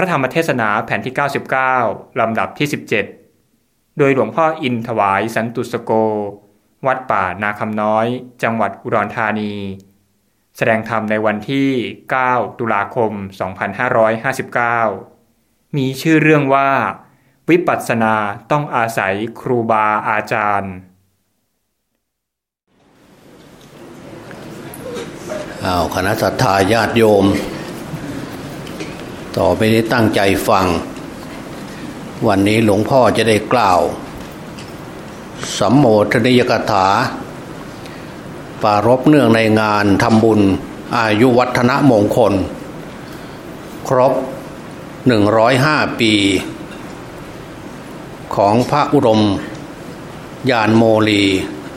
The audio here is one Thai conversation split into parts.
พระธรรมเทศนาแผ่นที่ 99 ลำดับที่ 17 โดยหลวงพ่ออินถวายสันตุสโก วัดป่านาคำน้อย จังหวัดอุดรธานี แสดงธรรมในวันที่ 9 ตุลาคม 2559 มีชื่อเรื่องว่า วิปัสสนาต้องอาศัยครูบาอาจารย์อ้าวคณะสัตยาญาติโยม ต่อไปนี้ตั้งใจฟัง วันนี้หลวงพ่อจะได้กล่าว สัมโมทนิยกถา ปารบเนื่องในงานทำบุญอายุวัฒนมงคล ครบ 105 ปี ของพระอุดม ยานโมลี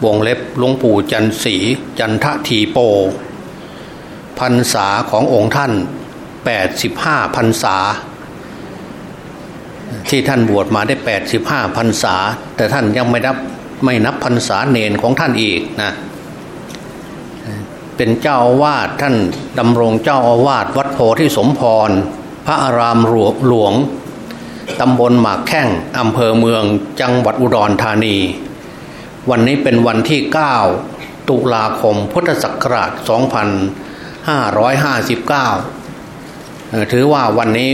วงเล็บหลวงปู่จันสีจันททีโป พรรษาขององค์ท่าน 85พรรษา ที่ท่านบวชมาได้ 85พรรษา แต่ท่านยังไม่นับไม่นับพรรษาเนนของท่านอีกนะเป็นเจ้าอาวาสท่านดำรงเจ้าอาวาสวัดโพธิสมพร พระอารามหลวงตำบลหมากแข้งอำเภอเมืองจังหวัดอุดรธานี วันนี้เป็นวันที่ 9 ตุลาคมพุทธศักราช 2559 ถือว่าวันนี้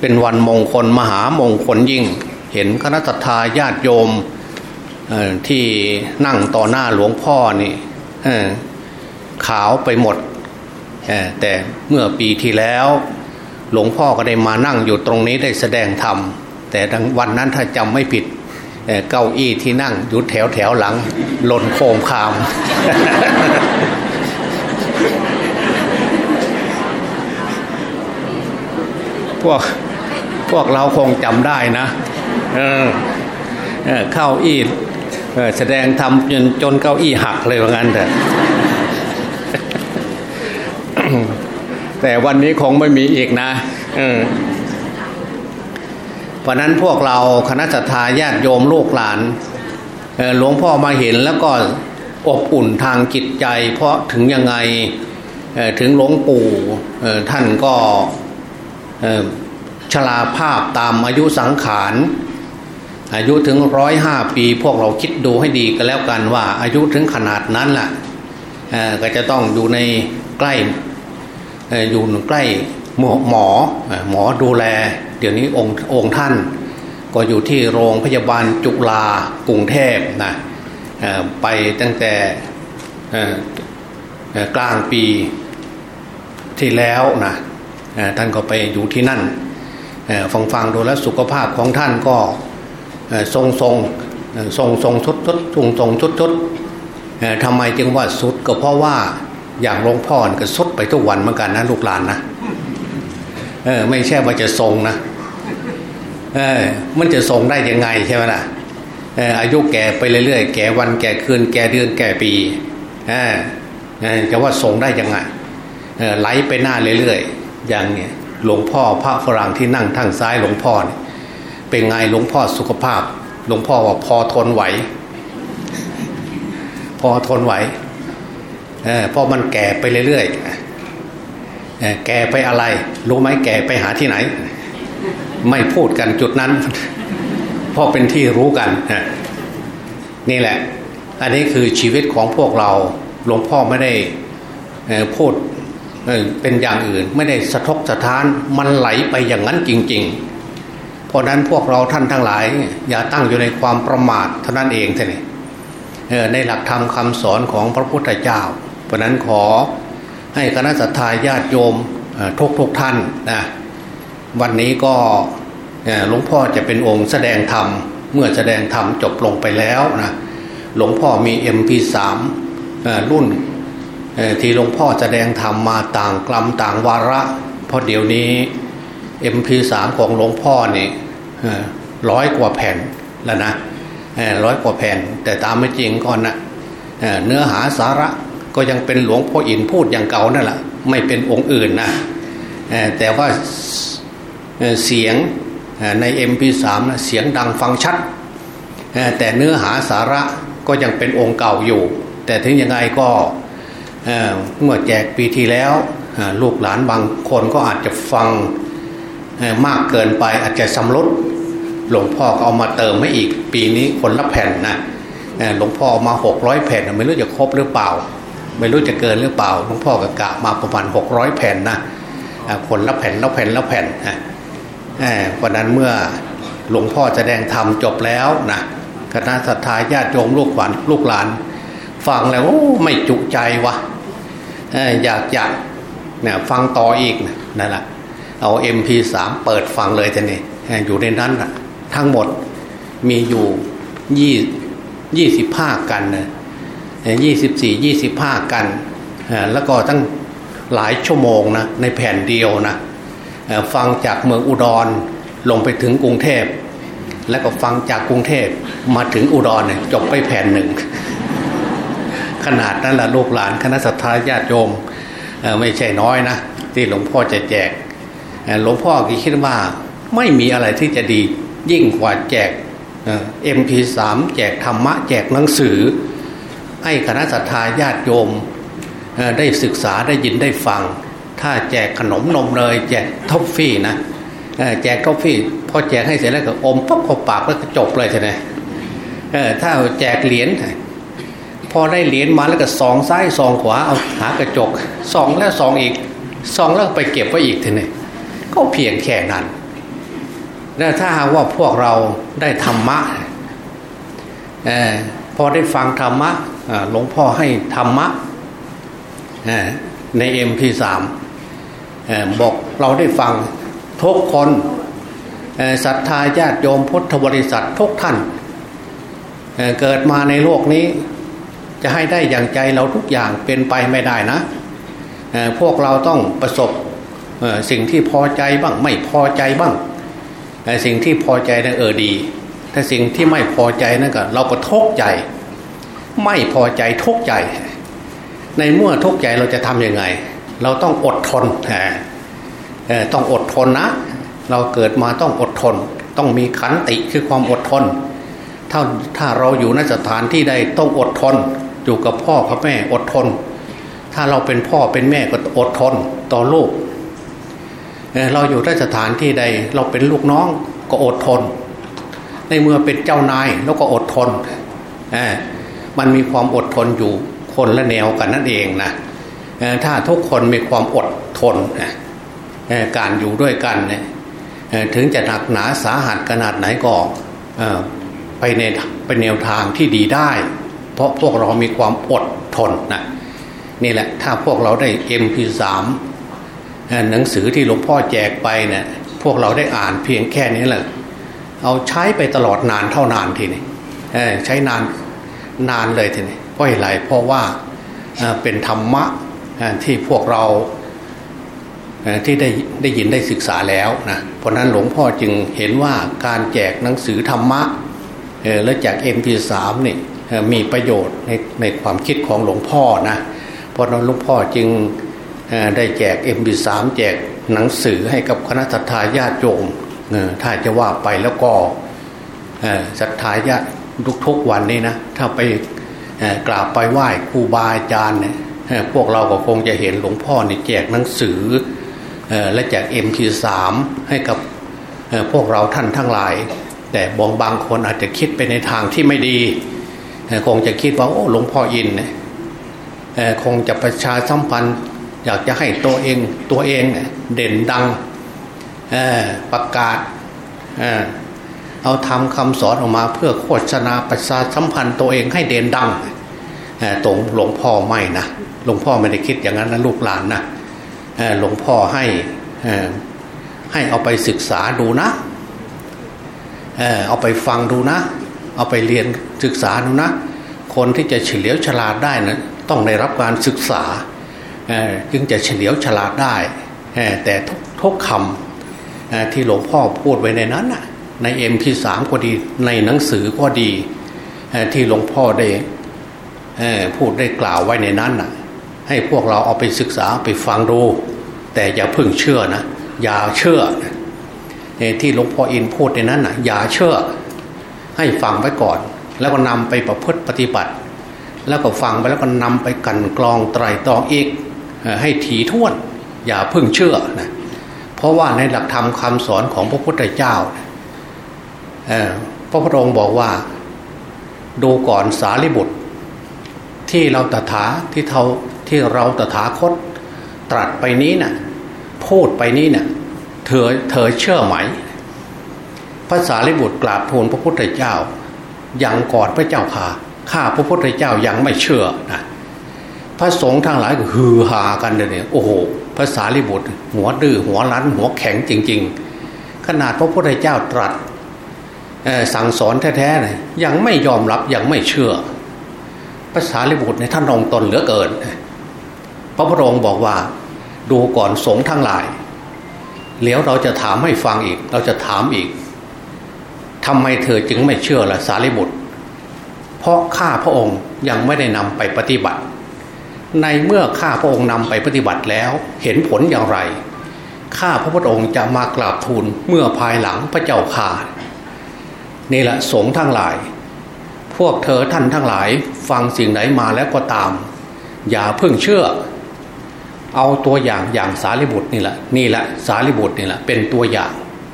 เป็นวันมงคลมหามงคลยิ่ง เห็นคณะทาญาติโยมที่นั่งต่อหน้าหลวงพ่อนี่ขาวไปหมด แต่เมื่อปีที่แล้วหลวงพ่อก็ได้มานั่งอยู่ตรงนี้ได้แสดงธรรม แต่วันนั้นถ้าจำไม่ผิดเก้าอี้ที่นั่งอยู่แถวแถวหลังหล่นโคมคาม พวกพวกเราคงจำได้นะเออเข้าอี้แสดงทำจนจนเก้าอี้หักเลยว่างั้นเถอะแต่วันนี้คงไม่มีอีกนะเออเพราะนั้นพวกเราคณะสัตยาญาติโยมลูกหลานหลวงพ่อมาเห็นแล้วก็อบอุ่นทางจิตใจ เพราะถึงยังไงถึงหลวงปู่ท่านก็ ชราภาพตามอายุสังขาร อายุถึงร้อยห้าปี พวกเราคิดดูให้ดีกันแล้วกันว่า อายุถึงขนาดนั้นแหละก็จะต้องอยู่ในใกล้อยู่ใกล้หมอหมอหมอดูแล เดี๋ยวนี้องค์องค์ท่าน ก็อยู่ที่โรงพยาบาลจุฬากรุงเทพนะไปตั้งแต่กลางปีที่แล้วนะท่านก็ไปอยู่ที่นั่น ฟังฟังดูแล้วสุขภาพของท่านก็ทรงทรงทรงทรงชุดชุดทรงทรงชุดชุดทำไมจึงว่าสุดก็เพราะว่าอย่างหลวงพ่อก็สุดไปทุกวันเหมือนกันนะลูกหลานนะเออไม่ใช่ว่าจะทรงนะเออมันจะทรงได้ยังไงใช่ไหมล่ะเอออายุแก่ไปเรื่อยๆแก่วันแก่คืนแก่เดือนแก่ปีเออจะว่าทรงได้ยังไงเออไหลไปหน้าเรื่อยๆอย่างเนี้ย หลวงพ่อพระฝรั่งที่นั่งทางซ้ายหลวงพ่อเนี่ยเป็นไงหลวงพ่อสุขภาพ หลวงพ่อว่าพอทนไหว พอทนไหวเออพอมันแก่ไปเรื่อยๆแก่ไปอะไร รู้ไหมแก่ไปหาที่ไหน ไม่พูดกันจุดนั้นเพราะเป็นที่รู้กันนี่แหละ อันนี้คือชีวิตของพวกเราหลวงพ่อไม่ได้พูด เป็นอย่างอื่นไม่ได้สะทกสะท้านมันไหลไปอย่างนั้นจริง ๆ เพราะนั้นพวกเราท่านทั้งหลาย อย่าตั้งอยู่ในความประมาทเท่านั้นเองเท่านี้ในหลักธรรมคาสอนของพระพุทธเจ้า เพราะนั้นขอให้คณะสัตยาญาติโยมทุกทุกท่านนะวันนี้ก็หลวงพ่อจะเป็นองค์แสดงธรรม เมื่อแสดงธรรมจบลงไปแล้วนะหลวงพ่อมี MP3 รุ่น ที่หลวงพ่อแสดงธรรมมาต่างกลัมต่างวาระ เพราะเดี๋ยวนี้ MP3 ของหลวงพ่อนี่ร้อยกว่าแผ่นแล้วนะร้อยกว่าแผ่น แต่ตามไม่จริงก่อนนะเนื้อหาสาระก็ยังเป็นหลวงพ่ออินพูดอย่างเก่านั่นแหละไม่เป็นองค์อื่นนะแต่ว่าเสียงใน MP3 นะเสียงดังฟังชัด แต่เนื้อหาสาระก็ยังเป็นองค์เก่าอยู่ แต่ถึงยังไงก็ เมื่อแจกปีที่แล้วลูกหลานบางคนก็อาจจะฟังมากเกินไปอาจจะสำรุดหลวงพ่อก็เอามาเติมให้อีกปีนี้คนละแผ่นนะหลวงพ่อมาหกร้อยแผ่นไม่รู้จะครบหรือเปล่า ไม่รู้จะเกินหรือเปล่าหลวงพ่อก็กะมาประมาณหกร้อยแผ่นนะคนละแผ่นละแผ่นละแผ่นนะวันนั้นเมื่อหลวงพ่อแสดงธรรมจบแล้วนะคณะสัตยาญาติโยมลูกหลานลูกหลาน ฟังแล้วไม่จุใจวะ อยากอยากเนี่ยฟังต่ออีกนั่นแหละเอา MP3 เปิดฟังเลยจะนี่อยู่ในนั้นทั้งหมดมีอยู่ยี่ยี่สิบห้ากันนะยี่สิบสี่ยี่สิบห้ากันแล้วก็ตั้งหลายชั่วโมงนะในแผ่นเดียวนะฟังจากเมืองอุดรลงไปถึงกรุงเทพ แล้วก็ฟังจากกรุงเทพมาถึงอุดรเนี่ยจบไปแผ่นหนึ่ง ขนาดนั้นแหละลูกหลานคณะสัตยาติโยมไม่ใช่น้อยนะที่หลวงพ่อจะแจกหลวงพ่อคิดว่าไม่มีอะไรที่จะดียิ่งกว่าแจกเอ็มพีสามแจกธรรมะ แจกหนังสือ ให้คณะสัตยาญาติโยมได้ศึกษาได้ยินได้ฟัง ถ้าแจกขนมนมเลยแจกท็อฟฟี่นะแจกท็อฟฟี่พอแจกให้เสร็จแล้วก็อมปั๊บเข้าปากแล้วก็จบเลยใช่ไหมถ้าแจกเหรียญ พอได้เหรียญมาแล้วก็ส่องซ้ายส่องขวาเอาหากระจกส่องแล้วส่องอีกส่องแล้วไปเก็บไว้อีกทีนี้ก็เพียงแค่นั้นแต่ถ้าหากว่าพวกเราได้ธรรมะอพอได้ฟังธรรมะหลวงพ่อให้ธรรมะในเอ็มพีสามบอกเราได้ฟังทุกคนศรัทธาญาติโยมพุทธบริษัททุกท่านเเกิดมาในโลกนี้ จะให้ได้อย่างใจเราทุกอย่างเป็นไปไม่ได้นะ พวกเราต้องประสบสิ่งที่พอใจบ้าง ไม่พอใจบ้างสิ่งที่พอใจนะั่นเออดี ถ้าสิ่งที่ไม่พอใจนั่นก็เราก็ทุกข์ใจ ไม่พอใจทุกข์ใจ ในเมื่อทุกข์ใจเราจะทํำยังไง เราต้องอดทนต้องอดทนนะ เราเกิดมาต้องอดทน ต้องมีขันติคือความอดทนถ้าถ้าเราอยู่ในสถานที่ใดต้องอดทน อยู่กับพ่อกับแม่อดทน ถ้าเราเป็นพ่อเป็นแม่ก็อดทนต่อลูกเราอยู่ในสถานที่ใดเราเป็นลูกน้องก็อดทน ในเมื่อเป็นเจ้านายเราก็อดทนมันมีความอดทนอยู่คนละแนวกันนั่นเองนะถ้าทุกคนมีความอดทนการอยู่ด้วยกันถึงจะหนักหนาสาหัสขนาดไหนก็ไปในไปแนวทางที่ดีได้ เพราะพวกเรามีความอดทนนะนี่แหละถ้าพวกเราได้ MP3 หนังสือที่หลวงพ่อแจกไปเนี่ยพวกเราได้อ่านเพียงแค่นี้แหละเอาใช้ไปตลอดนานเท่านานทีนี้ใช้นานนานเลยทีนี้เพราะอะไรเพราะว่าเป็นธรรมะที่พวกเราที่ได้ได้ยินได้ศึกษาแล้วนะเพราะนั้นหลวงพ่อจึงเห็นว่าการแจกหนังสือธรรมะและจาก MP3 นี่ มีประโยชน์ในในความคิดของหลวงพ่อนะเพราะนั้นหลวงพ่อจึงได้แจก MP3 แจกหนังสือให้กับคณะสัตยาญาติโยมถ้าจะว่าไปแล้วก็ศรัทธาญาติทุกๆวันนี้นะถ้าไปกราบไปไหว้ครูบาอาจารย์เนี่ยพวกเราก็คงจะเห็นหลวงพ่อเนี่ยแจกหนังสือและแจก MP3 ให้กับพวกเราท่านทั้งหลาย แต่บางบางคนอาจจะคิดไปในทางที่ไม่ดี คงจะคิดว่าโอ้หลวงพ่ออินเนี่ยคงจะประชาสัมพันธ์อยากจะให้ตัวเองตัวเองเด่นดังประกาศเอาทำคำสอนออกมาเพื่อโฆษณาประชาสัมพันธ์ตัวเองให้เด่นดังตรงหลวงพ่อไม่นะหลวงพ่อไม่ได้คิดอย่างนั้นนะลูกหลานนะหลวงพ่อให้ให้เอาไปศึกษาดูนะเอาไปฟังดูนะ เอาไปเรียนศึกษาดูนะ คนที่จะเฉลียวฉลาดได้นะต้องได้รับการศึกษาจึงจะเฉลียวฉลาดได้ แต่ทุกคำที่หลวงพ่อพูดไว้ในนั้นในเอ็มพีสามก็ดีในหนังสือก็ดีที่หลวงพ่อได้พูดได้กล่าวไว้ในนั้นให้พวกเราเอาไปศึกษาไปฟังดู แต่อย่าพึ่งเชื่อนะ อย่าเชื่อที่หลวงพ่ออินพูดในนั้นนะอย่าเชื่อ ให้ฟังไว้ก่อน แล้วก็นำไปประพฤติปฏิบัติ แล้วก็ฟังไปแล้วก็นำไปกันกรองไตรตรองอีกให้ถี่ถ้วน อย่าพึ่งเชื่อนะเพราะว่าในหลักธรรมคำสอนของพระพุทธเจ้าพระพุทธองค์บอกว่า ดูก่อนสารีบุตร ที่เราตถาที่เทาที่เราตถาคต ตรัสไปนี้นะ่ะพูดไปนี้นะ่ะเธอเธอเชื่อไหม ภาษาลิบุตรกราบทูลพระพุทธเจ้ายังก่อนพระเจ้าค่ะข้าพระพุทธเจ้ายังไม่เชื่อนะพระสงฆ์ทั้งหลายก็ฮือฮากันเลยเนี่ยโอ้โหภาษาลิบุตรหัวดื้อหัวรั้นหัวแข็งจริง ๆ ขนาดพระพุทธเจ้าตรัสสั่งสอนแท้ๆเลยยังไม่ยอมรับยังไม่เชื่อภาษาลิบุตรในท่านองตนเหลือเกิน พระพุทธองค์บอกว่า ดูก่อนสงฆ์ทั้งหลายเดี๋ยวเราจะถามให้ฟังอีก เราจะถามอีก ทำไมเธอจึงไม่เชื่อละสารีบุตร เพราะข้าพระองค์ยังไม่ได้นำไปปฏิบัติ ในเมื่อข้าพระองค์นำไปปฏิบัติแล้วเห็นผลอย่างไร ข้าพระพุทธองค์จะมากราบทูลเมื่อภายหลังพระเจ้าข่านี่แหละสงฆ์ทั้งหลาย พวกเธอท่านทั้งหลายฟังสิ่งไหนมาแล้วก็ตาม อย่าเพิ่งเชื่อ เอาตัวอย่างอย่างสารีบุตรนี่แหละนี่แหละสารีบุตรนี่แหละเป็นตัวอย่าง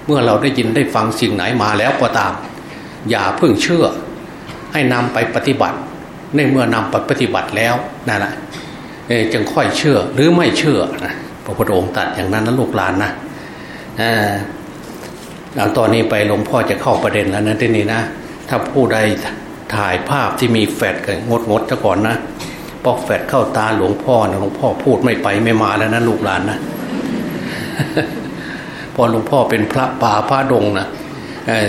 เมื่อเราได้ยินได้ฟังสิ่งไหนมาแล้วก็ตาม อย่าเพิ่งเชื่อ ให้นำไปปฏิบัติ ในเมื่อนำไปปฏิบัติแล้วนั่นแหละจึงค่อยเชื่อหรือไม่เชื่อนะพระพุทธองค์ตัดอย่างนั้นนะลูกหลานนะหลังตอนนี้ไปหลวงพ่อจะเข้าประเด็นแล้วนะที่นี่นะ ถ้าผู้ใดถ่ายภาพที่มีแฟดกันงดงดซะก่อนนะพอกแฟดเข้าตาหลวงพ่อนะหลวงพ่อพูดไม่ไปไม่มาแล้วนะลูกหลานนะ พอหลวงพ่อเป็นพระป่าพระดงนะ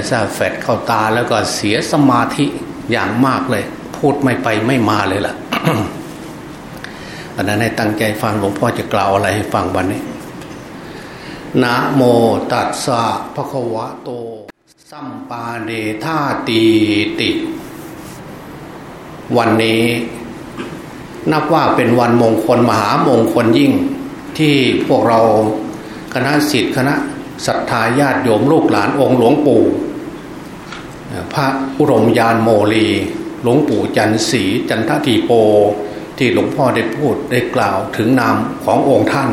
ซาแฟดเข้าตาแล้วก็เสียสมาธิอย่างมากเลย พูดไม่ไปไม่มาเลยล่ะอันนั้นให้ตั้งใจฟังหลวงพ่อจะกล่าวอะไรให้ฟังวันนี้นะโมตัสสะภะคะวะโต สัมปาเดธาตีติ วันนี้ นับว่าเป็นวันมงคลมหามงคลยิ่ง ที่พวกเราคณะสิทธิ์คณะ ศรัทธาญาติโยมลูกหลานองค์หลวงปู่ พระอุรมยานโมลี หลวงปู่จันสีจันททีโป ที่หลวงพ่อได้พูดได้กล่าวถึงนามขององค์ท่าน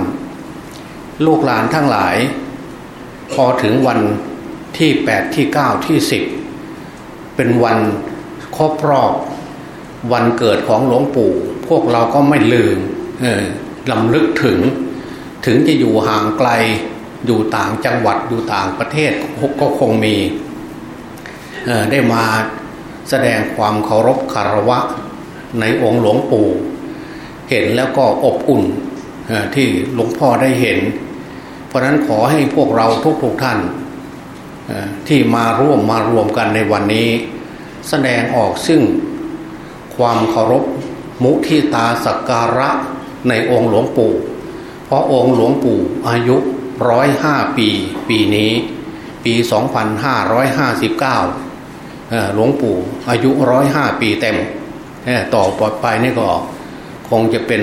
ลูกหลานทั้งหลาย พอถึงวันที่แปดที่เก้าที่สิบเป็นวันครบรอบวันเกิดของหลวงปู่ พวกเราก็ไม่ลืมลำลึกถึง ถึงจะอยู่ห่างไกล อยู่ต่างจังหวัดอยู่ต่างประเทศก็คงมีได้มาแสดงความเคารพคารวะในองค์หลวงปู่ เห็นแล้วก็อบอุ่นที่หลวงพ่อได้เห็น เพราะนั้นขอให้พวกเราทุกๆท่านที่มาร่วมมารวมกันในวันนี้ แสดงออกซึ่งความเคารพมุทิตาสักการะในองค์หลวงปู่ เพราะองค์หลวงปู่อายุ ร้อยห้าปี ปีนี้ ปีสองพันห้าร้อยห้าสิบเก้าหลวงปู่อายุร้อยห้าปีเต็มต่อปอดไปนี่ก็คงจะเป็น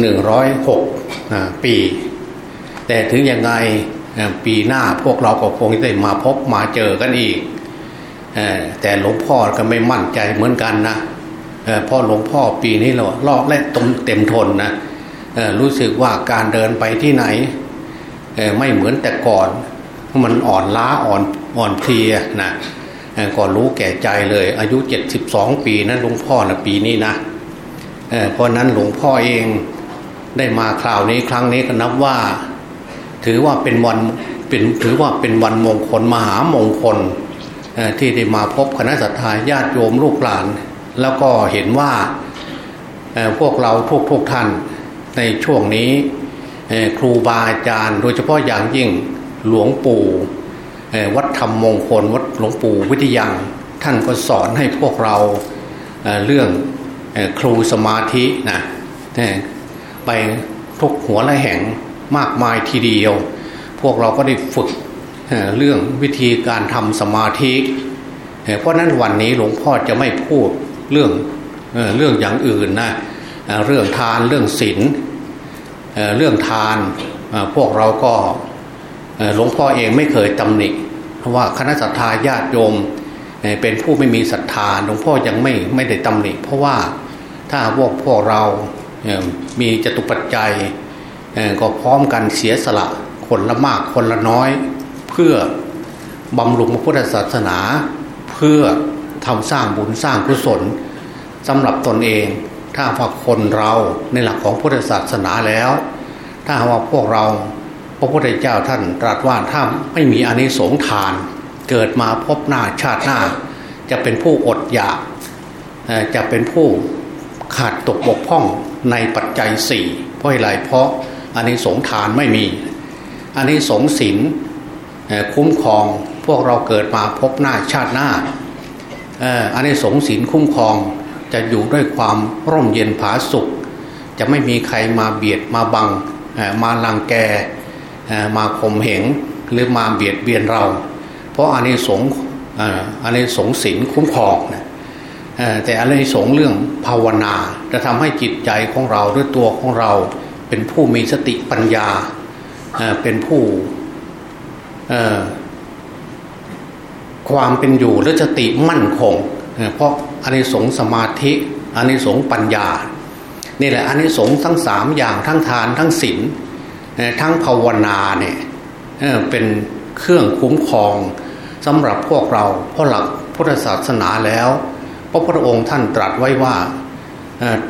หนึ่งร้อยหกปี แต่ถึงยังไงปีหน้าพวกเราก็คงจะได้มาพบมาเจอกันอีกแต่หลวงพ่อก็ไม่มั่นใจเหมือนกันนะพราะหลวงพ่อปีนี้เราลอกและตรงเต็มทนนะรู้สึกว่าการเดินไปที่ไหน ไม่เหมือนแต่ก่อนมันอ่อนล้าอ่อนอ่อนเพลียนะก่อนรู้แก่ใจเลย อายุเจ็ดสิบสองปีนหลวงพ่อนะปีนี้นะเพราะนั้นหลวงพ่อเองได้มาคราวนี้ครั้งนี้ก็นับว่า ถือว่าเป็นวันเป็นถือว่าเป็นวันมงคลมหามงคลที่ได้มาพบคณะสัตยาญาติโยมลูกหลาน แล้วก็เห็นว่าพวกเราทุกทุกท่านในช่วงนี้ ครูบาอาจารย์ โดยเฉพาะอย่างยิ่งหลวงปู่วัดธรรมมงคลวัดหลวงปู่วิทยังท่านก็สอนให้พวกเราเรื่องครูสมาธินะไปทุกหัวละแห่งมากมายทีเดียว พวกเราก็ได้ฝึกเรื่องวิธีการทำสมาธิ เพราะนั้นวันนี้หลวงพ่อจะไม่พูดเรื่องเรื่องอย่างอื่นนะเรื่องทานเรื่องศีล เรื่องทานพวกเราก็หลวงพ่อเองไม่เคยตำหนิว่าคณะสัตยาญาติโยมเป็นผู้ไม่มีศรัทธาหลวงพ่อยังไม่ไม่ได้ตำหนิเพราะว่าถ้าพวกพวกเรามีจตุปัจจัยก็พร้อมกันเสียสละคนละมากคนละน้อย เพื่อบำรุงพระพุทธศาสนา เพื่อทำสร้างบุญสร้างกุศลสำหรับตนเอง ถ้าว่าคนเราในหลักของพุทธศาสนาแล้ว ถ้าว่าพวกเราพระพุทธเจ้าท่านตรัสว่าถ้าไม่มีอานิสงส์ทาน เกิดมาพบหน้าชาติหน้า จะเป็นผู้อดอยากจะเป็นผู้ขาดตกบกพร่องในปัจจัยสี่เพราะอะไรเพราะอานิสงส์ทานไม่มีอานิสงส์ศีลคุ้มครองพวกเราเกิดมาพบหน้าชาติหน้าอานิสงส์ศีลคุ้มครอง จะอยู่ด้วยความร่มเย็นผาสุข จะไม่มีใครมาเบียดมาบังมาลังแกมาข่มเหงหรือมาเบียดเบียนเรา เพราะอานิสงส์อานิสงส์ศีลคุ้มครองแต่อานิสงส์เรื่องภาวนาจะทำให้จิตใจของเราด้วยตัวของเรา เป็นผู้มีสติปัญญาเป็นผู้ความเป็นอยู่และสติมั่นคงเพราะ อานิสงส์สมาธิอานิสงส์ปัญญานี่แหละอานิสงส์ทั้งสามอย่างทั้งทานทั้งศีลทั้งภาวนาเนี่ยเป็นเครื่องคุ้มครองสำหรับพวกเราเพราะหลักพุทธศาสนาแล้วพระพุทธองค์ท่านตรัสไว้ว่า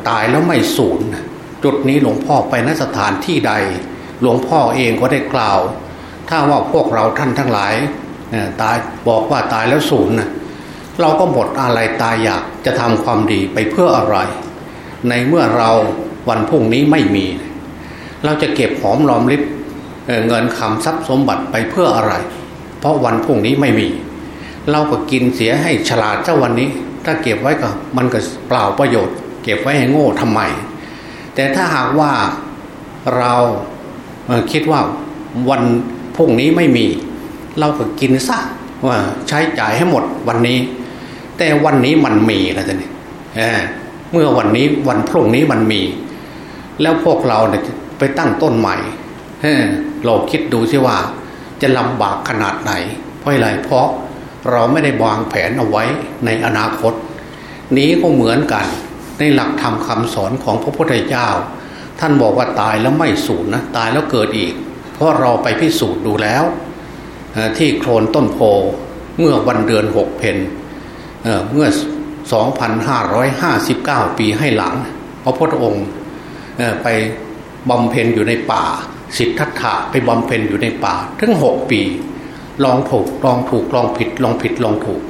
ตายแล้วไม่สูญจุดนี้หลวงพ่อไปนสถานที่ใด หลวงพ่อเองก็ได้กล่าว ถ้าว่าพวกเราท่านทั้งหลายตายบอกว่าตายแล้วสูญ เราก็หมดอะไรตายอยากจะทำความดีไปเพื่ออะไร ในเมื่อเราวันพรุ่งนี้ไม่มี เราจะเก็บหอมรอมริบเงินคำทรัพย์สมบัติไปเพื่ออะไร เพราะวันพรุ่งนี้ไม่มี เราก็กินเสียให้ฉลาดเจ้าวันนี้ ถ้าเก็บไว้ก็มันก็เปล่าประโยชน์ เก็บไว้ให้โง่ทำไม แต่ถ้าหากว่าเราคิดว่าวันพรุ่งนี้ไม่มี เราก็กินซะว่าใช้จ่ายให้หมดวันนี้ แต่วันนี้มันมีแล้วท่านเมื่อวันนี้วันพรุ่งนี้มันมี แล้วพวกเราเนี่ยไปตั้งต้นใหม่เราคิดดูสิว่า จะลำบากขนาดไหน เพราะอะไรเพราะเราไม่ได้วางแผนเอาไว้ในอนาคต นี้ก็เหมือนกัน ในหลักธรรมคาสอนของพระพุทธเจ้า ท่านบอกว่าตายแล้วไม่สูญนะตายแล้วเกิดอีก เพราะเราไปพิสูจน์ดูแล้ว ที่โคลนต้นโพเมื่อวันเดือนหกเพน เมื่อ 2,559 ปีให้หลัง พระพุทธองค์ไปบำเพ็ญอยู่ในป่า สิทธัตถะไปบำเพ็ญอยู่ในป่า ถึงหกปี ลองถูกลองถูกลองผิดลองผิดลองถูก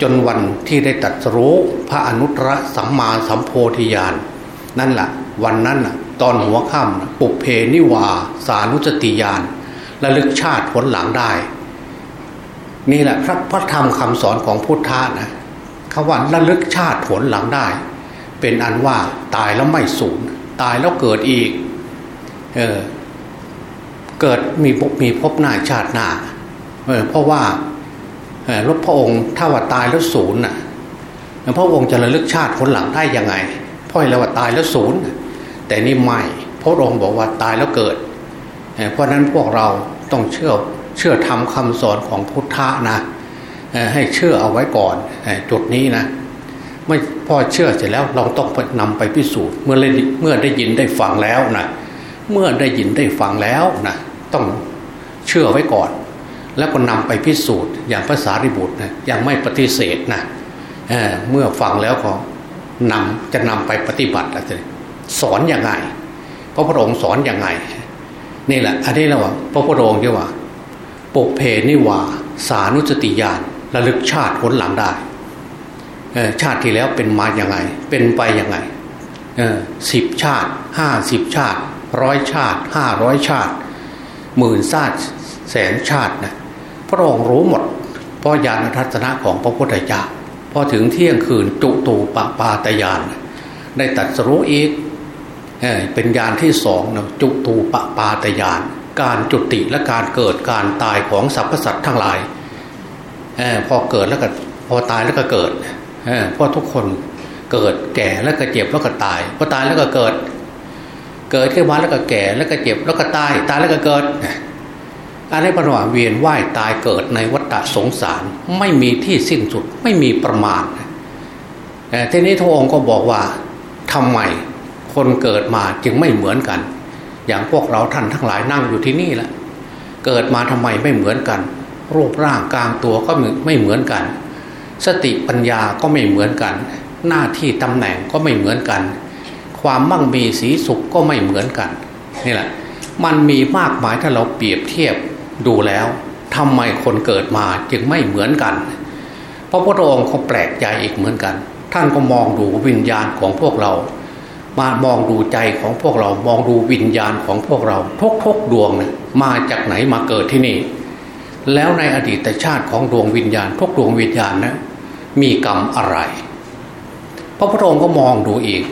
จนวันที่ได้ตัดรู้พระอนุตตรสัมมาสัมโพธิญาณนั่นแหละวันนั้นตอนหัวค่ำปุเพนิวา สานุจติญาณระลึกชาติผลหลังได้ นี่แหละพระพระธรรมคำสอนของพุทธะนะ คำว่าระลึกชาติผลหลังได้ เป็นอันว่าตายแล้วไม่สูญตายแล้วเกิดอีกเออเกิดมีมีพบหน้าชาติหน้าเออเพราะว่ารถพระองค์ถ้าว่าตายแล้วศูนย์น่ะพระองค์จะระลึกชาติผลหลังได้ยังไงเพราะเราว่าตายแล้วศูนย์แต่นี่ไม่พระองค์บอกว่าตายแล้วเกิด เพราะนั้นพวกเราต้องเชื่อเชื่อทำคำสอนของพุทธะนะ ให้เชื่อเอาไว้ก่อนจุดนี้นะไม่พอเชื่อเสร็จแล้วเราต้องนำไปพิสูจน์ เมื่อเมื่อได้ยินได้ฟังแล้วนะเมื่อได้ยินได้ฟังแล้วนะต้องเชื่อไว้ก่อน แล้วก็นำไปพิสูจน์ อย่างภาษาริบุตรนะยังไม่ปฏิเสธนะเเมื่อฟังแล้วก็นำจะนำไปปฏิบัติอะไรสอนอยังไงพระพุทธองค์สอนอยังไงนี่แหละอันนี้เราว่าพระพุทธองค์ที่ว่าปุเพนิวาสานุสติญาณ ระลึกชาติผลหลังได้ชาติที่แล้วเป็นมาอย่างไง เป็นไปอย่างไงสิบชาติห้าสิบชาติร้อยชาติห้าร้อยชาติหมื่นชาติแสนชาตินะพระองค์รู้หมด เพราะญาณทัศนะของพระพุทธเจ้าพอถึงเที่ยงคืนจุตูปปาตยานได้ตัดสรู้อีกเป็นญาณที่สองนะจุตูปปาตยาน การจุติและการเกิดการตายของสรรพสัตว์ทั้งหลาย อพอเกิดแล้วก็พอตายแล้วก็เกิดเพราะทุกคนเกิดแก่แล้วก็เจ็บแล้วก็ตายพอตายแล้วก็เกิด เกิดขึ้นมาแล้วก็แก่แล้วก็เจ็บแล้วก็ตายตายแล้วก็เกิดอะไรประวัติเวียนว่ายตายเกิดในวัฏสงสาร ไม่มีที่สิ้นสุดไม่มีประมาณทีนี้ทองค์ก็บอกว่าทำไมคนเกิดมาจึงไม่เหมือนกัน อย่างพวกเราท่านทั้งหลายนั่งอยู่ที่นี่แหละเกิดมาทำไมไม่เหมือนกัน รูปร่างกลางตัวก็ไม่เหมือนกัน สติปัญญาก็ไม่เหมือนกัน หน้าที่ตำแหน่งก็ไม่เหมือนกัน ความมั่งมีสีสุขก็ไม่เหมือนกันนี่แหละ มันมีมากมายถ้าเราเปรียบเทียบดูแล้วทำไมคนเกิดมาจึงไม่เหมือนกันพระพุทธองค์เขาแปลกใจอีกเหมือนกัน ท่านก็มองดูวิญญาณของพวกเรา มามองดูใจของพวกเรา มองดูวิญญาณของพวกเราทุกทุกดวงเนี่ยมาจากไหนมาเกิดที่นี่ แล้วในอดีตชาติของดวงวิญญาณทุกดวงวิญญาณนะมีกรรมอะไร พระพุทธองค์ก็มองดูอีก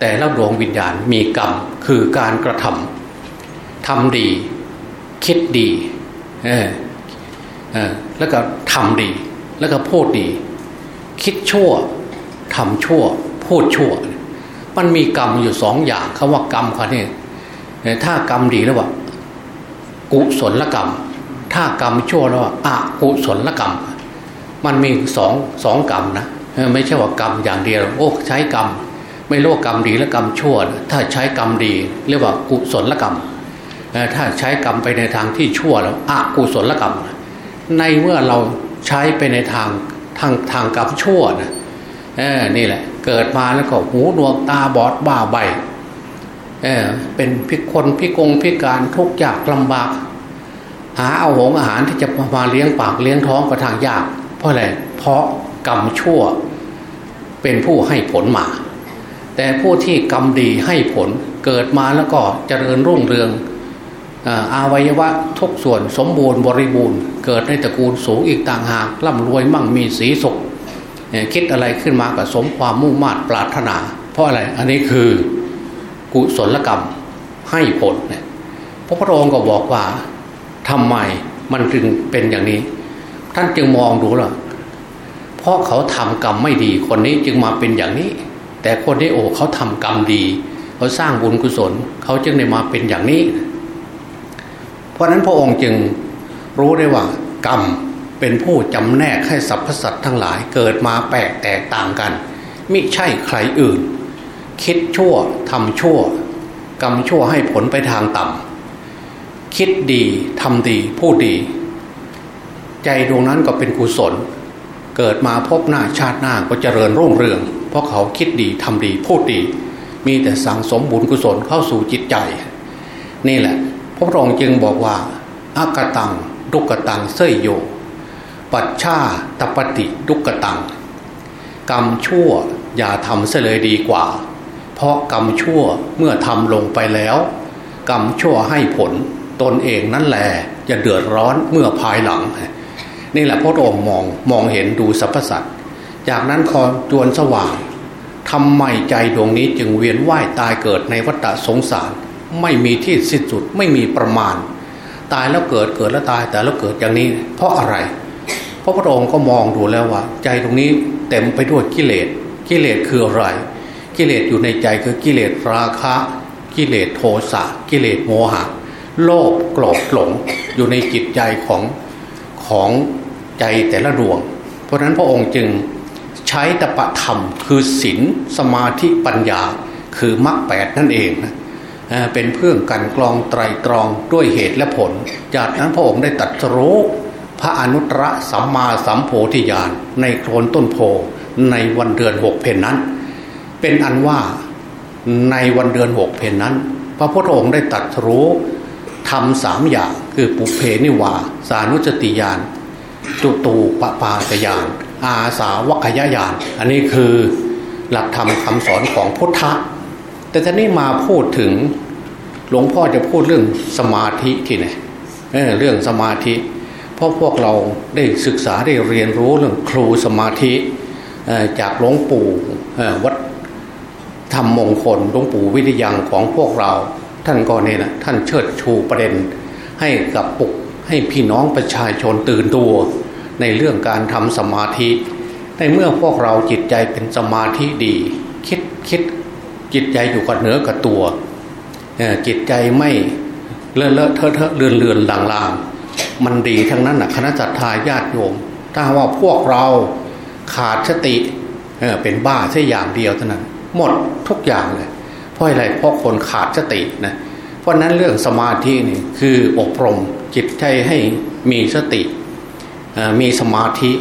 แต่และดวงวิญญาณมีกรรมคือการกระทำทำดี คิดดีเออเออแล้วก็ทำดี แล้วก็พูดดี คิดชั่วทำชั่ว พูดชั่ว มันมีกรรมอยู่สองอย่างคาว่ากรรมเขาเนี่ยถ้ากรรมดีแล้วว่ากุศลกรรม ถ้ากรรมชั่วแล้วอากุศลกรรม มันมีสองสองกรรมนะไม่ใช่ว่ากรรมอย่างเดียว โอ้ใช้กรรม ไม่รู้กรรมดีและกรรมชั่ว ถ้าใช้กรรมดี เรียกว่ากุศลกรรมถ้าใช้กรรมไปในทางที่ชั่วแล้วอะกุศลกรรม ในเมื่อเราใช้ไปในทางทางทางกรรมชั่วนะนี่แหละ เกิดมาแล้วก็หูดวงตาบอดบ้าใบเเป็นพิคนพิกงพิการทุกข์ยากลำบาก หาเอาหงอาหารที่จะมาเลี้ยงปากเลี้ยงท้องก็ทางยาก เพราะอะไรเพราะกรรมชั่วเป็นผู้ให้ผลมา แต่ผู้ที่กรรมดีให้ผลเกิดมาแล้วก็เจริญรุ่งเรืองอาวัยวะทุกส่วนสมบูรณ์บริบูรณ์ เกิดในตระกูลสูงอีกต่างหากร่ำรวยมั่งมีสีสุขคิดอะไรขึ้นมากับสมความมุ่งมา่ปรารถนา เพราะอะไรอันนี้คือกุศลกรรมให้ผลพระพุทธองค์ก็บอกว่า ทำไมมันจึงเป็นอย่างนี้ ท่านจึงมองดูแล้วเพราะเขาทำกรรมไม่ดีคนนี้จึงมาเป็นอย่างนี้ แต่คนนี้โอ้เขาทำกรรมดีเขาสร้างบุญกุศล เขาจึงได้มาเป็นอย่างนี้ เพราะนั้นพระองค์จึงรู้ได้ว่ากรรมเป็นผู้จำแนกให้สรรพสัตว์ทั้งหลายเกิดมาแปลกแตกต่างกันมิใช่ใครอื่น คิดชั่วทำชั่ว กรรมชั่วให้ผลไปทางต่ำ คิดดีทำดีพูดดี ใจดวงนั้นก็เป็นกุศล เกิดมาพบหน้าชาติหน้าก็เจริญรุ่งเรือง เพราะเขาคิดดีทำดีพูดดี มีแต่สั่งสมบุญกุศลเข้าสู่จิตใจ นี่แหละ พระรองจึงบอกว่าอากตังดุกตังเสยโย ปัจฉาตปฏิดุกตัง กรรมชั่วอย่าทำเสเลยดีกว่า เพราะกรรมชั่วเมื่อทำลงไปแล้ว กรรมชั่วให้ผล ตนเองนั่นแหละจะเดือดร้อนเมื่อภายหลัง นี่แหละพระองค์มองมองเห็นดูสรรพสัตว์จากนั้นคอจวนสว่างทำไมใจดวงนี้จึงเวียนว่ายตายเกิดในวัฏสงสาร ไม่มีที่สิ้นสุดไม่มีประมาณ ตายแล้วเกิดเกิดแล้วตายแต่แล้วเกิดอย่างนี้ เพราะอะไรเพราะพระองค์ก็มองดูแล้วว่า ใจตรงนี้เต็มไปด้วยกิเลสกิเลสคืออะไร กิเลสอยู่ในใจคือกิเลสราคะ กิเลสโทสะกิเลสโมหะ โลภโกรธหลงอยู่ในจิตใจของของใจแต่ละดวง เพราะนั้นพระองค์จึงใช้ตปะธรรม คือศีลสมาธิปัญญา คือมรรคแปดนั่นเองนะเป็นเพื่องกันกรองไตรตรองด้วยเหตุและผล จากนั้นพระองค์ได้ตัดรู้พระอนุตตรสัมมาสัมโพธิญาณในโคลนต้นโพในวันเดือนหกเพนนั้น เป็นอันว่าในวันเดือนหกเพนนั้น พระพุทธองค์ได้ตัดรู้ ทำสามอย่างคือปุเพนิวา สานุจติญาณจุตูปปาตญาณอาสาวกยญาณอันนี้คือหลักธรรมคำสอนของพุทธแต่ท่านี้มาพูดถึงหลวงพ่อจะพูดเรื่องสมาธิที่ไหนเเรื่องสมาธิ เพราะพวกเราได้ศึกษาได้เรียนรู้เรื่องครูสมาธิจากหลวงปู่วัดธรรมมงคลหลวงปู่วิทยังของพวกเรา ท่านก็เนี่ยนะท่านเชิดชูประเด็น ให้กับปุกให้พี่น้องประชาชนตื่นตัวในเรื่องการทำสมาธิ ในเมื่อพวกเราจิตใจเป็นสมาธิดี คิดคิดจิตใจอยู่กับเนื้อกับตัว จิตใจไม่เลอะเลอะเทอะเทอะเลือนเลือนลางลางมันดีทั้งนั้นนะคณะจัตตาญาติโยม ถ้าว่าพวกเราขาดสติเเป็นบ้าแค่อย่างเดียวเท่านั้น หมดทุกอย่างเลย ราะอะไรเพราะคนขาดสตินะเพราะนั้นเรื่องสมาธินี่คืออบรมจิตใจให้มีสติมีสมาธิ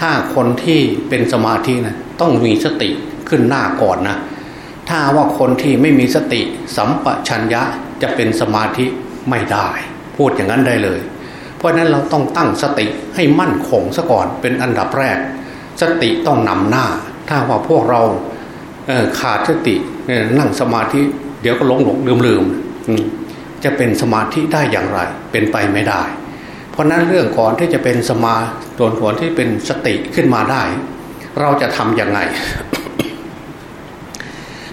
ถ้าคนที่เป็นสมาธินะต้องมีสติขึ้นหน้าก่อนนะถ้าว่าคนที่ไม่มีสติสัมปชัญญะจะเป็นสมาธิไม่ได้ พูดอย่างนั้นได้เลย เพราะนั้นเราต้องตั้งสติให้มั่นคงซะก่อนเป็นอันดับแรก สติต้องนำหน้า ถ้าว่าพวกเราขาดสติ นั่งสมาธิเดี๋ยวก็หลงหลงลืมลืมจะเป็นสมาธิได้อย่างไร เป็นไปไม่ได้ เพราะนั้นเรื่องก่อนที่จะเป็นสมาตัวก่อนที่เป็นสติขึ้นมาได้ เราจะทำอยังไง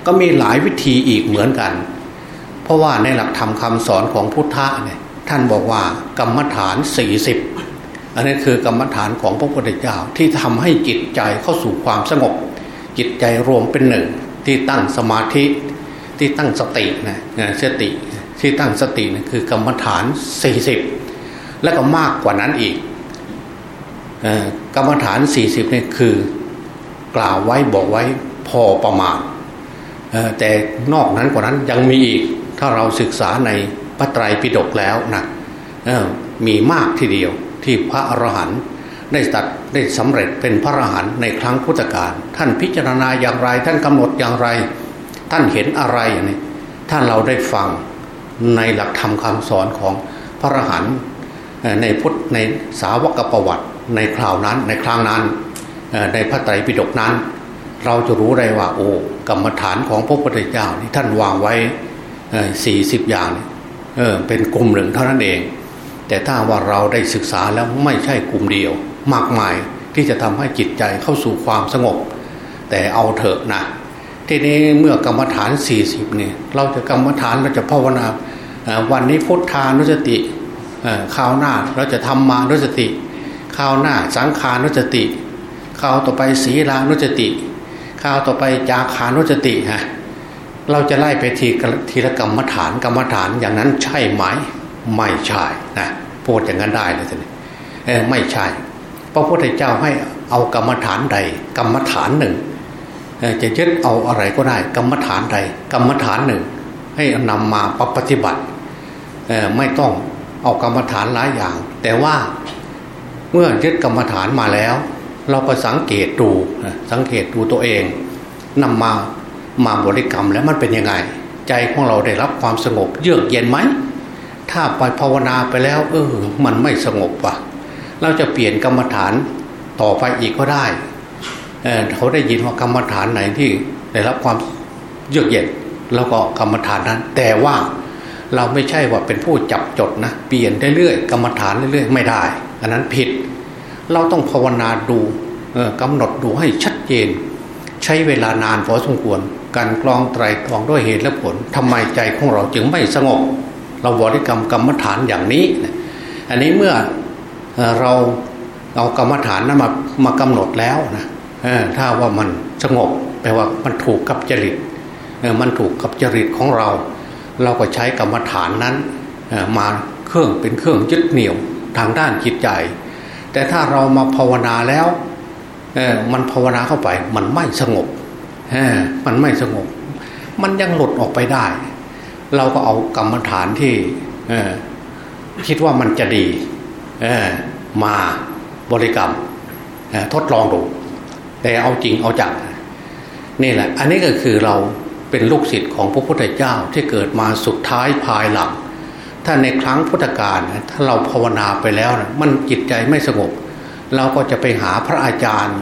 ก็มีหลายวิธีอีกเหมือนกัน เพราะว่าในหลักธรรมคาสอนของพุทธะเนี่ยท่านบอกว่ากรรมฐาน 40 อันนี้คือกรรมฐานของพระพุทธเจ้าที่ทำให้จิตใจเข้าสู่ความสงบ จิตใจรวมเป็นหนึ่ง ที่ตั้งสมาธิที่ตั้งสตินะสติที่ตั้งสตินะคือกรรมฐาน 40 แล้วก็มากกว่านั้นอีกกรรมฐาน 40เนี่ยคือกล่าวไว้บอกไว้พอประมาณแต่นอกนั้นกว่านั้นยังมีอีกถ้าเราศึกษาในพระไตรปิฎกแล้วนะมีมากทีเดียวที่พระอรหันต์ ได้ตัดได้สำเร็จเป็นพระอรหันต์ในครั้งพุทธกาลท่านพิจารณาอย่างไร ท่านกำหนดอย่างไร ท่านเห็นอะไรนี่ท่านเราได้ฟังในหลักธรรมคำสอนของพระอรหันต์ในพุทธในสาวกประวัติในคราวนั้นในครั้งนั้นในพระไตรปิฎกนั้น เราจะรู้ได้ว่าโอ้กรรมฐานของพระพุทธเจ้าที่ท่านวางไว้สี่สิบอย่างเเป็นกลุ่มหนึ่งเท่านั้นเอง แต่ถ้าว่าเราได้ศึกษาแล้วไม่ใช่กลุ่มเดียว มากมายที่จะทำให้จิตใจเข้าสู่ความสงบ แต่เอาเถอะนะทีนี้เมื่อกรรมฐาน 40เนี่ยเราจะกรรมฐานเราจะภาวนาวันนี้พุทธานุสติข้าวหน้าเราจะทำมานุสติข้าวหน้าสังขานุสติข้าวต่อไปศีลานุสติข้าวต่อไปจาขานุสติฮะเราจะไล่ไปทีทีละกรรมฐานกรรมฐานอย่างนั้นใช่ไหมไม่ใช่นะพูดอย่างนั้นได้เลยท่านเออไม่ใช่ พระพุทธเจ้าให้เอากรรมฐานใด กรรมฐานหนึ่งจะยึดเอาอะไรก็ได้ กรรมฐานใด กรรมฐานหนึ่ง ให้นำมาปฏิบัติไม่ต้องเอากรรมฐานหลายอย่าง แต่ว่าเมื่อยึดกรรมฐานมาแล้ว เราก็สังเกตดูสังเกตดูตัวเองนำมามาบริกรรมแล้วมันเป็นยังไง ใจของเราได้รับความสงบเยือกเย็นไหม ถ้าไปภาวนาไปแล้ว เออ มันไม่สงบว่ะ เราจะเปลี่ยนกรรมฐานต่อไปอีกก็ได้เเขาได้ยินว่ากรรมฐานไหนที่ได้รับความเยือกเย็นแล้วก็กรรมฐานนั้น แต่ว่าเราไม่ใช่ว่าเป็นผู้จับจดนะเปลี่ยนได้เรื่อยกรรมฐานเรื่อยๆไม่ได้ อันนั้นผิด เราต้องภาวนาดูกำหนดดูให้ชัดเจน ใช้เวลานานพอสมควรการกรองไตรตรองด้วยเหตุและผลทำไมใจของเราจึงไม่สงบ เราบริกรรมกรรมฐานอย่างนี้ อันนี้เมื่อ เราเอากรรมฐานนั้นมามากำหนดแล้วนะถ้าว่ามันสงบแปลว่ามันถูกกับจริตมันถูกกับจริตของเรา เราก็ใช้กรรมฐานนั้นมาเครื่องเป็นเครื่องยึดเหนี่ยวทางด้านจิตใจ แต่ถ้าเรามาภาวนาแล้วมันภาวนาเข้าไป มันไม่สงบมันไม่สงบ มันยังหลุดออกไปได้ เราก็เอากรรมฐานที่คิดว่ามันจะดี มาบริกรรมทดลองดู แต่เอาจริงเอาจังนี่แหละ อันนี้ก็คือเราเป็นลูกศิษย์ของพระพุทธเจ้าที่เกิดมาสุดท้ายภายหลัง ถ้าในครั้งพุทธกาลถ้าเราภาวนาไปแล้วนะมันจิตใจไม่สงบ เราก็จะไปหาพระอาจารย์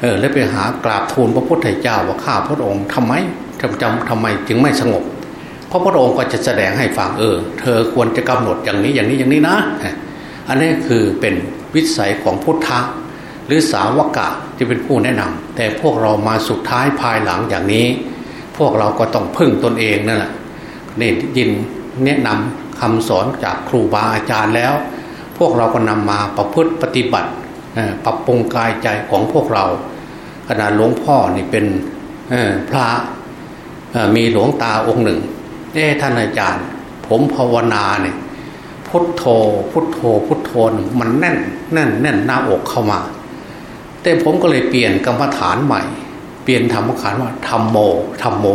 เออแล้วไปหากราบทูลพระพุทธเจ้าว่าข้าพระองค์ทำไมจำจำทำไมจึงไม่สงบพระพระองค์ก็จะแสดงให้ฟังเออ เธอควรจะกำหนดอย่างนี้อย่างนี้อย่างนี้นะ อันนี้คือเป็นวิสัยของพุทธะหรือสาวกะที่เป็นผู้แนะนำแต่พวกเรามาสุดท้ายภายหลังอย่างนี้ พวกเราก็ต้องพึ่งตนเองนั่นแหละนี่ยินแนะนำคำสอนจากครูบาอาจารย์แล้ว พวกเราก็นำมาประพฤติปฏิบัติปรับปรุงกายใจของพวกเราขนาดหลวงพ่อนี่เป็นพระมีหลวงตาองค์หนึ่งเอ้ท่านอาจารย์ ผมภาวนาเนี่ย พุทโธ พุทโธ พุทโธมันแน่นแน่นแน่นหน้าอกเข้ามา แต่ผมก็เลยเปลี่ยนกรรมฐานใหม่ เปลี่ยนธรรมฐานว่าธรรมโมธรรมโม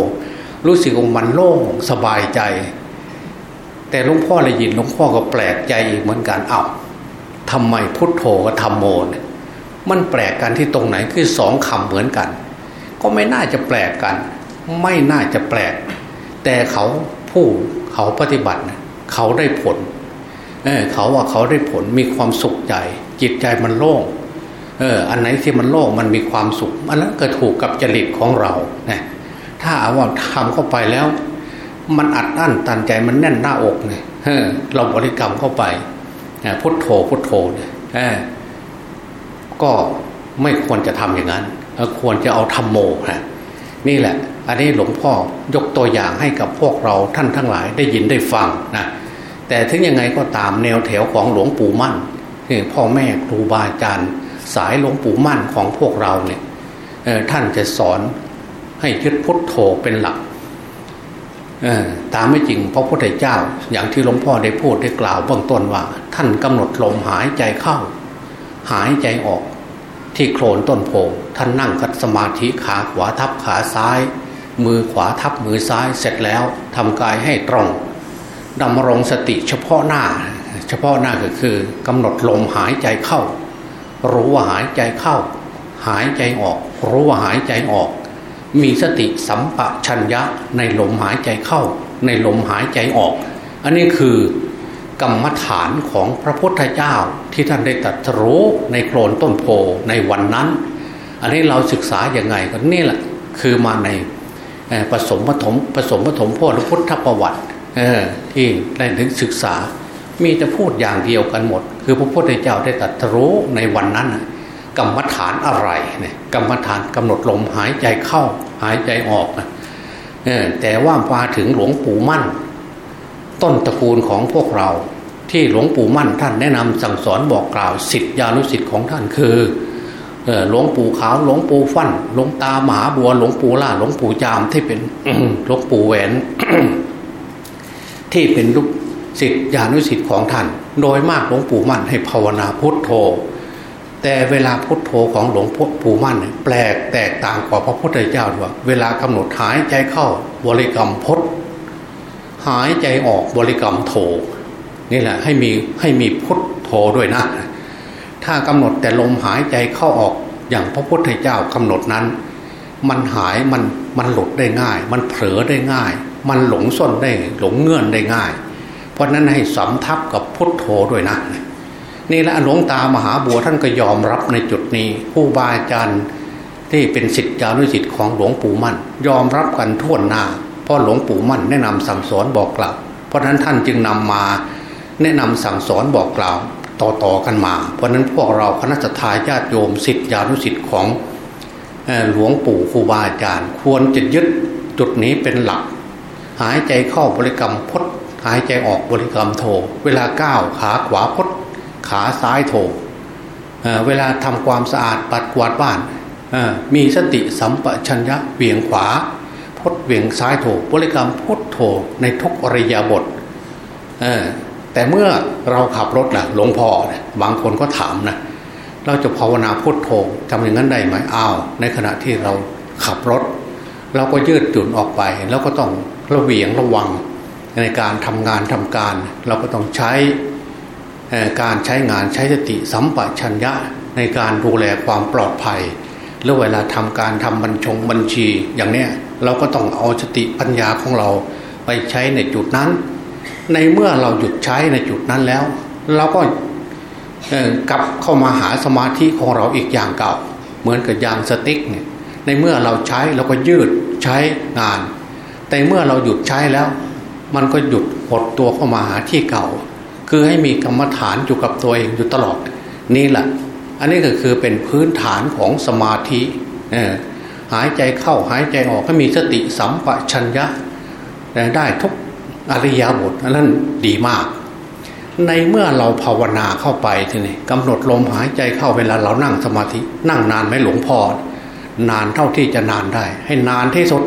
รู้สึกว่ามันโล่งสบายใจ แต่หลวงพ่อได้ยินหลวงพ่อก็แปลกใจอีกเหมือนกันเอา้าทำไมพุทโธกับธรรมโมเนี่ยมันแปลกกันที่ตรงไหนคือสองคำเหมือนกัน ก็ไม่น่าจะแปลกกัน ไม่น่าจะแปลก แต่เขาผู้เขาปฏิบัติเขาได้ผล เเขาว่าเขาได้ผลมีความสุขใจ จิตใจมันโล่งเอออันไหนที่มันโล่งมันมีความสุขอันนั้นก็ถูกกับจริตของเรานี่ยถ้าเอาว่าทำเข้าไปแล้ว มันอัดอั้นตันใจมันแน่นหน้าอกเนี่ยเราบริกรรมเข้าไปพุทโธพุทโธเนี่ยก็ไม่ควรจะทำอย่างนั้น ควรจะเอาธรรมโมนะนี่แหละ อันนี้หลวงพ่อยกตัวอย่างให้กับพวกเราท่านทั้งหลายได้ยินได้ฟังนะ แต่ถึงยังไงก็ตามแนวแถวของหลวงปู่มั่นพ่อแม่ครูบาอาจารย์ สายหลวงปู่มั่นของพวกเราเนี่ยท่านจะสอนให้ยึดพุทโธเป็นหลักตามไม่จริงพระพุทธเจ้า อย่างที่หลวงพ่อได้พูดได้กล่าวเบื้องต้นว่า ท่านกำหนดลมหายใจเข้า หายใจออกที่โคลนต้นโพท่านนั่งคัดสมาธิขาขวาทับขาซ้าย มือขวาทับมือซ้ายเสร็จแล้วทำกายให้ตรง ดำรงสติเฉพาะหน้า เฉพาะหน้าก็คือกำหนดลมหายใจเข้า รู้ว่าหายใจเข้า หายใจออก รู้ว่าหายใจออก มีสติสัมปชัญญะในลมหายใจเข้า ในลมหายใจออก อันนี้คือกรรมฐานของพระพุทธเจ้าที่ท่านได้ตรัสรู้ในโคลนต้นโพในวันนั้น อันนี้เราศึกษาอย่างไงก็นี่แหละคือมาในผสมผสมผสมผสมพ่อพุทธประวัติ ที่ได้ถึงศึกษา มีจะพูดอย่างเดียวกันหมด คือพระพุทธเจ้าได้ตรัสรู้ในวันนั้น กรรมฐานอะไรเนี่ยกรรมฐานกำหนดลมหายใจเข้าหายใจออกนะแต่ว่ามาถึงหลวงปู่มั่น ต้นตระกูลของพวกเราที่หลวงปู่มั่นท่านแนะนำสั่งสอนบอกกล่าวสิทธิานุสิทธิ์ของท่านคือหลวงปู่ขาวหลวงปู่ฟัน่นหลวงตามหาบัวหลวงปู่ล่าหลวงปู่จามที่เป็นหลวงปู่แหวน ที่เป็นลูกสิทธิานุสิทธิ์ของท่าน โดยมากหลวงปู่มั่นให้ภาวนาพุทโธ แต่เวลาพุทโธของหลวงพ่อปู่มั่นแปลกแตกต่างกว่าพระพุทธเจ้าด้วยเวลากำหนดหายใจเข้าบริกรรมพดหายใจออกบริกรรมโธนี่แหละให้มีให้มีพุทโธด้วยนะ ถ้ากำหนดแต่ลมหายใจเข้าออกอย่างพระพุทธเจ้ากำหนดนั้น มันหายมันมันหลุดได้ง่าย มันเผลอได้ง่าย มันหลงส้นได้หลงเงื่อนได้ง่าย เพราะนั้นให้สำทับกับพุทโธด้วยนะนี่แหละหลวงตามหาบัวท่านก็ยอมรับในจุดนี้ ผู้บาอาจารย์ที่เป็นสิทธิานุสิทธิ์ของหลวงปู่มั่น ยอมรับกันทั่วหน้าเพราะหลวงปู่มั่นแนะนำสั่งสอนบอกกล่าวเพราะนั้นท่านจึงนำมาแนะนำสั่งสอนบอกกล่าวต่อๆกันมา เพราะนั้นพวกเราคณะทาญาติโยมสิทธิานุสิทธิ์ของหลวงปู่ครูบาอาจารย์ ควรจะยึดจุดนี้เป็นหลัก หายใจเข้าบริกรรมพดหายใจออกบริกรรมโท เวลาก้าวขาขวาพดขาซ้ายโถเวลาทำความสะอาดปัดกวาดบ้านมีสติสัมปชัญญะเบี่ยงขวาพดเบี่ยงซ้ายโถบริกรรมพุทโถในทุกอริยบทแต่เมื่อเราขับรถล่ะหลวงพ่อบางคนก็ถามนะเราจะภาวนาพุทโธทำอย่างนั้นได้ไหมอ้าวในขณะที่เราขับรถ เราก็ยืดหยุ่นออกไป แล้วก็ต้อง ระเวียงระวังในการทำงานทำการ เราก็ต้องใช้การใช้งานใช้สติสัมปชัญญะในการดูแลความปลอดภัยแล้วเวลาทำการทำบัญชงบัญชีอย่างเนี้ยเราก็ต้องเอาสติปัญญาของเราไปใช้ในจุดนั้น ในเมื่อเราหยุดใช้ในจุดนั้นแล้ว เราก็กลับเข้ามาหาสมาธิของเราอีกอย่างเก่า เหมือนกับยางสติ๊กเนี่ยในเมื่อเราใช้เราก็ยืดใช้งาน แต่เมื่อเราหยุดใช้แล้ว มันก็หยุดหดตัวเข้ามาหาที่เก่า คือให้มีกรรมฐานอยู่กับตัวเองอยู่ตลอดนี่แหละ อันนี้ก็คือเป็นพื้นฐานของสมาธิหายใจเข้าหายใจออกให้มีสติสัมปชัญญะได้ทุกอริยบทนั้นดีมาก ในเมื่อเราภาวนาเข้าไปทีนี้กำหนดลมหายใจเข้าเวลาเรานั่งสมาธิ นั่งนานไหมหลวงพ่อนานเท่าที่จะนานได้ ให้นานที่สุด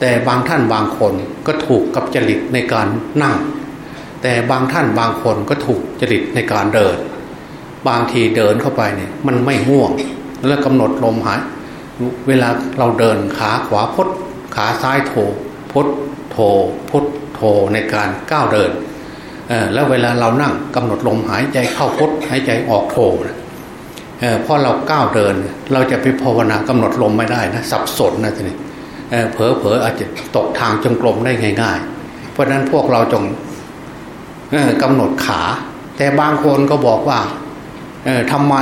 แต่บางท่านบางคนก็ถูกกับจริตในการนั่ง แต่บางท่านบางคนก็ถูกจริตในการเดิน บางทีเดินเข้าไปเนี่ยมันไม่ง่วง แล้วกำหนดลมหายเวลาเราเดินขาขวาพดขาซ้ายโถพดโถพดโถในการก้าวเดินแล้วเวลาเรานั่งกำหนดลมหายใจเข้าพุทหายใจออกโธเพราะเราก้าวเดิน เราจะไปภาวนากำหนดลมไม่ได้นะสับสนนะทีนี้ เผลอเผลออาจจะตกทางจงกรมได้ง่าย ๆ เพราะนั้นพวกเราจงกำหนดขา แต่บางคนก็บอกว่าทำไม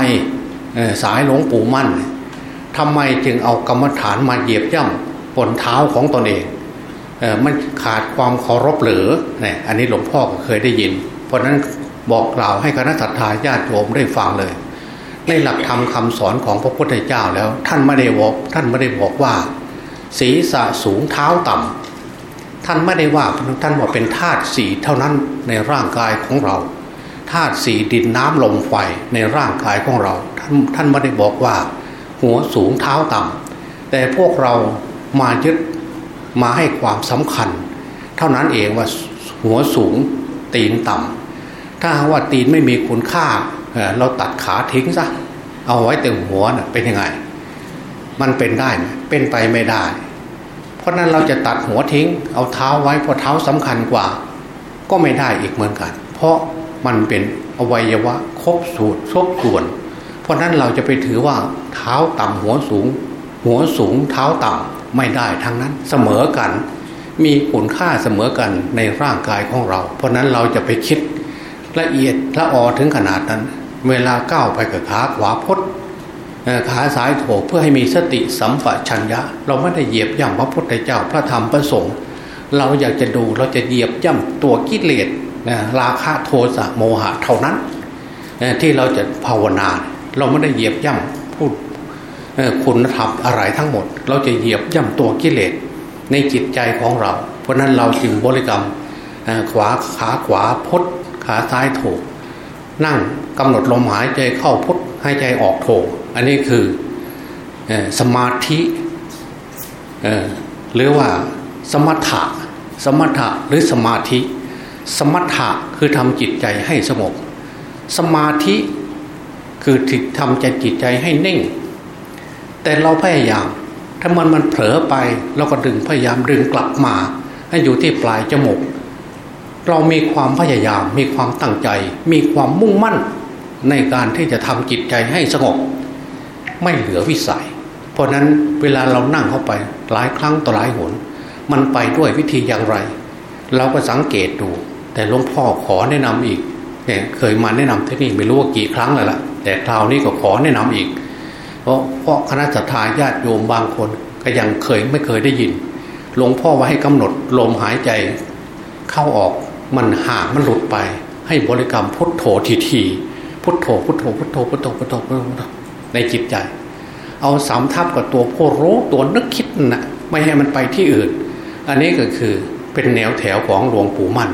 สายหลวงปู่มั่นทำไมจึงเอากรรมฐานมาเหยียบย่ำบนเท้าของตนเองเออมันขาดความเคารพหรือเนี่ยอันนี้หลวงพ่อก็เคยได้ยิน เพราะนั้นบอกกล่าวให้คณะสัตยาญาติโยมได้ฟังเลย ในหลักธรรมคาสอนของพระพุทธเจ้าแล้ว ท่านไม่ได้บอกท่านไม่ได้บอกว่า ศีรษะสูงเท้าต่ำท่านไม่ได้ว่าท่านบอกเป็นธาตุสีเท่านั้นในร่างกายของเราธาตุสีดินน้ำลมไฟในร่างกายของเรา ท่านท่านไม่ได้บอกว่า หัวสูงเท้าต่ำแต่พวกเรามายึดมาให้ความสำคัญ เท่านั้นเองว่าหัวสูงตีนต่ำถ้าว่าตีนไม่มีคุณค่าเราตัดขาทิ้งซะเอาไว้แต่หัวน่ะเป็นยังไง มันเป็นได้ไหมเป็นไปไม่ได้ เพราะนั้นเราจะตัดหัวทิ้ง เอาเท้าไว้เพราะเท้าสำคัญกว่า ก็ไม่ได้อีกเหมือนกัน เพราะมันเป็นอวัยวะครบสูตรครบส่วน เพราะนั้นเราจะไปถือว่าเท้าต่ำหัวสูง หัวสูงเท้าต่ำไม่ได้ทั้งนั้นเสมอกัน มีคุณค่าเสมอกันในร่างกายของเรา เพราะนั้นเราจะไปคิดละเอียดละออถึงขนาดนั้น เวลาก้าวไปกับขาขวาพด ขาซ้ายโถเพื่อให้มีสติสัมปชัญญะ เราไม่ได้เหยียบย่ำพระพุทธเจ้าพระธรรมพระสงฆ์เราอยากจะดูเราจะเหยียบย่ำตัวกิเลสราคะโทสะโมหะเท่านั้นที่เราจะภาวนา เราไม่ได้เหยียบย่ำพูดคุณธรรมอะไรทั้งหมด เราจะเหยียบย่ำตัวกิเลสในจิตใจของเรา เพราะนั้นเราจึงบริกรรมขวาขาขวาพดขาซ้ายโถนั่งกำหนดลมหายใจเข้าพดหายใจออกโถ อันนี้คือสมาธิหรือว่าสมถะสมถะหรือสมาธิ สมถะคือทำจิตใจให้สงบสมาธิคือทำใจจิตใจให้นิ่ง แต่เราพยายาม ถ้ามันมันเผลอไปเราก็ดึงพยายามดึงกลับมา ให้อยู่ที่ปลายจมูกเรามีความพยายามมีความตั้งใจ มีความมุ่งมั่นในการที่จะทำจิตใจให้สงบ ไม่เหลือวิสัย เพราะนั้นเวลาเรานั่งเข้าไปหลายครั้งต่อหลายหน มันไปด้วยวิธีอย่างไร เราก็สังเกตดู แต่หลวงพ่อขอแนะนำอีกเนี่ยเคยมาแนะนำที่นี่ไม่รู้ว่ากี่ครั้งแล้วล่ะ แต่คราวนี้ก็ขอแนะนำอีก เพราะเพราะคณะสัตยาญาติโยมบางคนก็ยังเคยไม่เคยได้ยินหลวงพ่อว่าให้กำหนดลมหายใจเข้าออกมันห่างมันหลุดไป ให้บริกรรมพุทโธทีทีพุทโธพุทโธพุทโธพุทโธพุทโธพุทโธ ในจิตใจ เอาสามทับกับตัวผู้รู้ตัวนึกคิดนะไม่ให้มันไปที่อื่น อันนี้ก็คือเป็นแนวแถวของหลวงปู่มั่น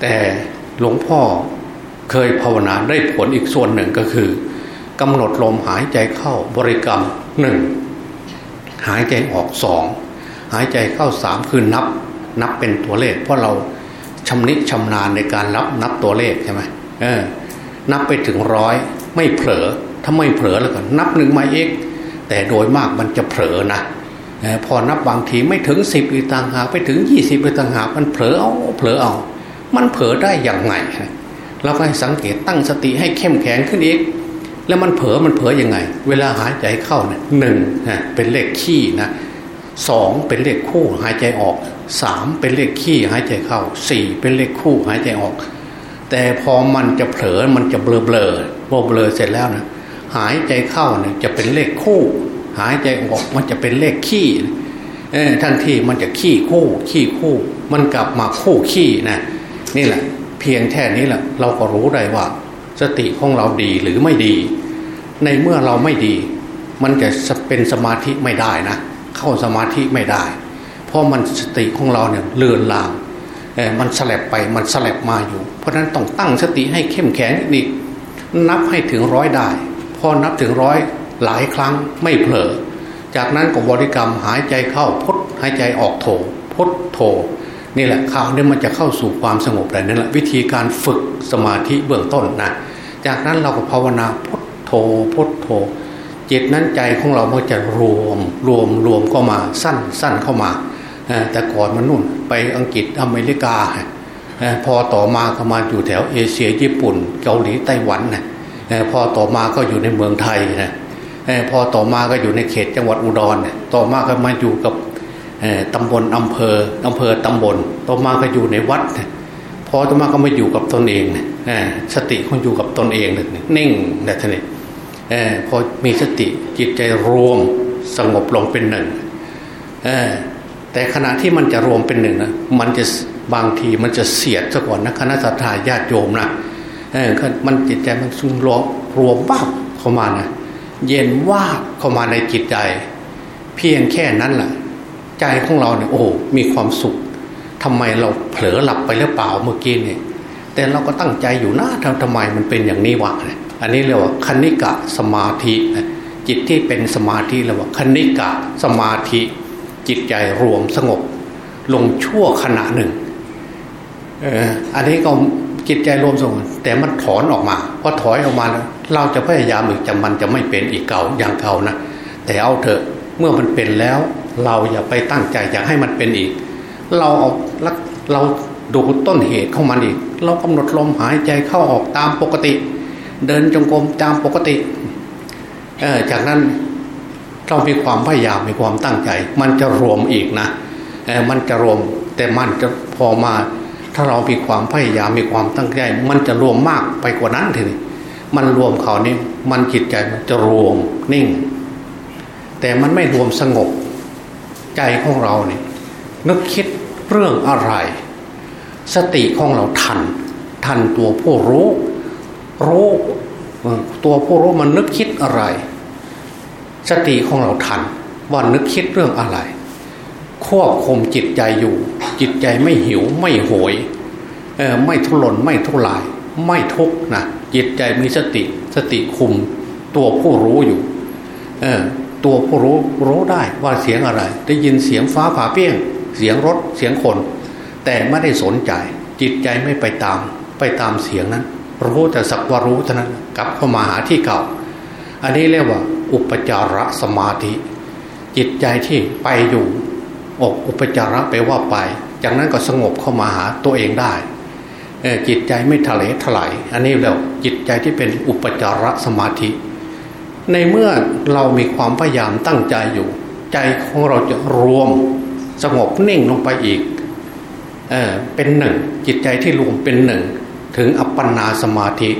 แต่หลวงพ่อเคยภาวนาได้ผลอีกส่วนหนึ่งก็คือกำหนดลมหายใจเข้าบริกรรมหนึ่งหายใจออกสองหายใจเข้าสามคือนับ นับเป็นตัวเลข เพราะเราชำนิชำนาญในการนับนับตัวเลขใช่ไหมเออนับไปถึงร้อยไม่เผลอ ถ้าไม่เผลอแล้วก็นับหนึ่งมาเอกแต่โดยมากมันจะเผลอนะพอนับบางทีไม่ถึงสิบอีกต่างหากไปถึงยี่สิบอีกต่างหากมันเผลอเอาเผลอเอา มันเผลอได้อย่างไงเราก็ให้สังเกตตั้งสติให้เข้มแข็งขึ้นอีกแล้วมันเผลอมันเผลอยังไง เวลาหายใจเข้าเนี่ยหนึ่งเป็นเลขขี้นะสองเป็นเลขคู่หายใจออกสามเป็นเลขขี้หายใจเข้าสี่เป็นเลขคู่หายใจออก แต่พอมันจะเผลอมันจะเบลอเบลอพอเบลอเสร็จแล้วนะ หายใจเข้าเนี่ยจะเป็นเลขคู่ หายใจออกมันจะเป็นเลขขี้เออทันทีมันจะขี้คู่ ขี้คู่ มันกลับมาคู่ขี้นะนี่แหละ เพียงแค่นี้แหละ เราก็รู้ได้ว่า สติของเราดีหรือไม่ดี ในเมื่อเราไม่ดี มันจะเป็นสมาธิไม่ได้นะเข้าสมาธิไม่ได้ เพราะมันสติของเราเนี่ยเลือนลางมันสลับไปมันสลับมาอยู่ เพราะฉะนั้นต้องตั้งสติให้เข้มแข็งอีกนับให้ถึงร้อยได้ พอนับถึงร้อยหลายครั้งไม่เผลอ จากนั้นก็บริกรรมหายใจเข้าพุทหายใจออกโถพุทโถนี่แหละข่าวนี้มันจะเข้าสู่ความสงบได้นั่นแหละวิธีการฝึกสมาธิเบื้องต้นนะจากนั้นเราก็ภาวนาพุทโธพุทโธจิตนั้นใจของเรามันจะรวมรวมรวมเข้ามาสั้นสั้นเข้ามา แต่ก่อนมันนู่นไปอังกฤษอเมริกา พอต่อมาก็มาอยู่แถวเอเชียญี่ปุ่น เกาหลีไต้หวันนะ พอต่อมาก็อยู่ในเมืองไทยนะพอต่อมาก็อยู่ในเขตจังหวัดอุดรต่อมาก็มาอยู่กับตำบลอำเภออำเภอตำบล ต่อมาก็อยู่ในวัด พอต่อมาก็มาอยู่กับตนเองสติคงอยู่กับตนเองนิ่งแต่ทีนี้พอมีสติจิตใจรวมสงบลงเป็นหนึ่งแต่ขณะที่มันจะรวมเป็นหนึ่งนะมันจะบางทีมันจะเสียดซะก่อนนะคณะสัตยาญาติโยมนะ เออมันจิตใจมันซุ่มรวมรวมบ้าเข้ามานะเย็นว่าเข้ามาในจิตใจ เพียงแค่นั้นแหละใจของเราเนี่ยโอ้มีความสุขทำไมเราเผลอหลับไปหรือเปล่าเมื่อกี้เนี่ยแต่เราก็ตั้งใจอยู่นะทำทำไมมันเป็นอย่างนี้วะอันนี้เรียกว่าคณิกะสมาธิจิตที่เป็นสมาธิเรียกว่าคณิกะสมาธิ จิตใจรวมสงบ ลงชั่วขณะหนึ่งเอออันนี้ก็ จิตใจรวมส่งแต่มันถอนออกมาพอถอยออกมาแล้วเราจะพยายามอีกจำมันจะไม่เป็นอีกเก่าอย่างเก่านะแต่เอาเถอะเมื่อมันเป็นแล้ว เราอย่าไปตั้งใจอยากให้มันเป็นอีก เราเอาเราดูต้นเหตุของมันอีก เรากำหนดลมหายใจเข้าออกตามปกติ เดินจงกรมตามปกติเออจากนั้นเรามีความพยายามมีความตั้งใจ มันจะรวมอีกนะเออมันจะรวมแต่มันจะพอมา ถ้าเรามีความพยายามมีความตั้งใจ มันจะรวมมากไปกว่านั้นทีนี้มันรวมเขานี่มันจิตใจมันจะรวมนิ่ง แต่มันไม่รวมสงบใจของเราเนี่ยนึกคิดเรื่องอะไร สติของเราทัน ทันตัวผู้รู้รู้ตัวผู้รู้มันนึกคิดอะไร สติของเราทันว่านึกคิดเรื่องอะไร ควบคุมจิตใจอยู่ จิตใจไม่หิวไม่โหยไม่ทุรนไม่ทุราย ไม่ทุกนะจิตใจมีสติสติคุมตัวผู้รู้อยู่ตัวผู้รู้รู้ได้ว่าเสียงอะไร ได้ยินเสียงฟ้าผ่าเปี้ยง เสียงรถเสียงคน แต่ไม่ได้สนใจ จิตใจไม่ไปตาม ไปตามเสียงนั้น รู้แต่สักว่ารู้เท่านั้นกลับเข้ามาหาที่เก่า อันนี้เรียกว่า อุปจารสมาธิ จิตใจที่ไปอยู่ อกอุปจาระไปว่าไป จากนั้นก็สงบเข้ามาหาตัวเองได้จิตใจไม่ทะเลถลายอันนี้แล้วจิตใจที่เป็นอุปจารสมาธิ ในเมื่อเรามีความพยายามตั้งใจอยู่ ใจของเราจะรวมสงบนิ่งลงไปอีกเออเป็นหนึ่ง จิตใจที่รวมเป็นหนึ่ง ถึงอัปปนาสมาธิ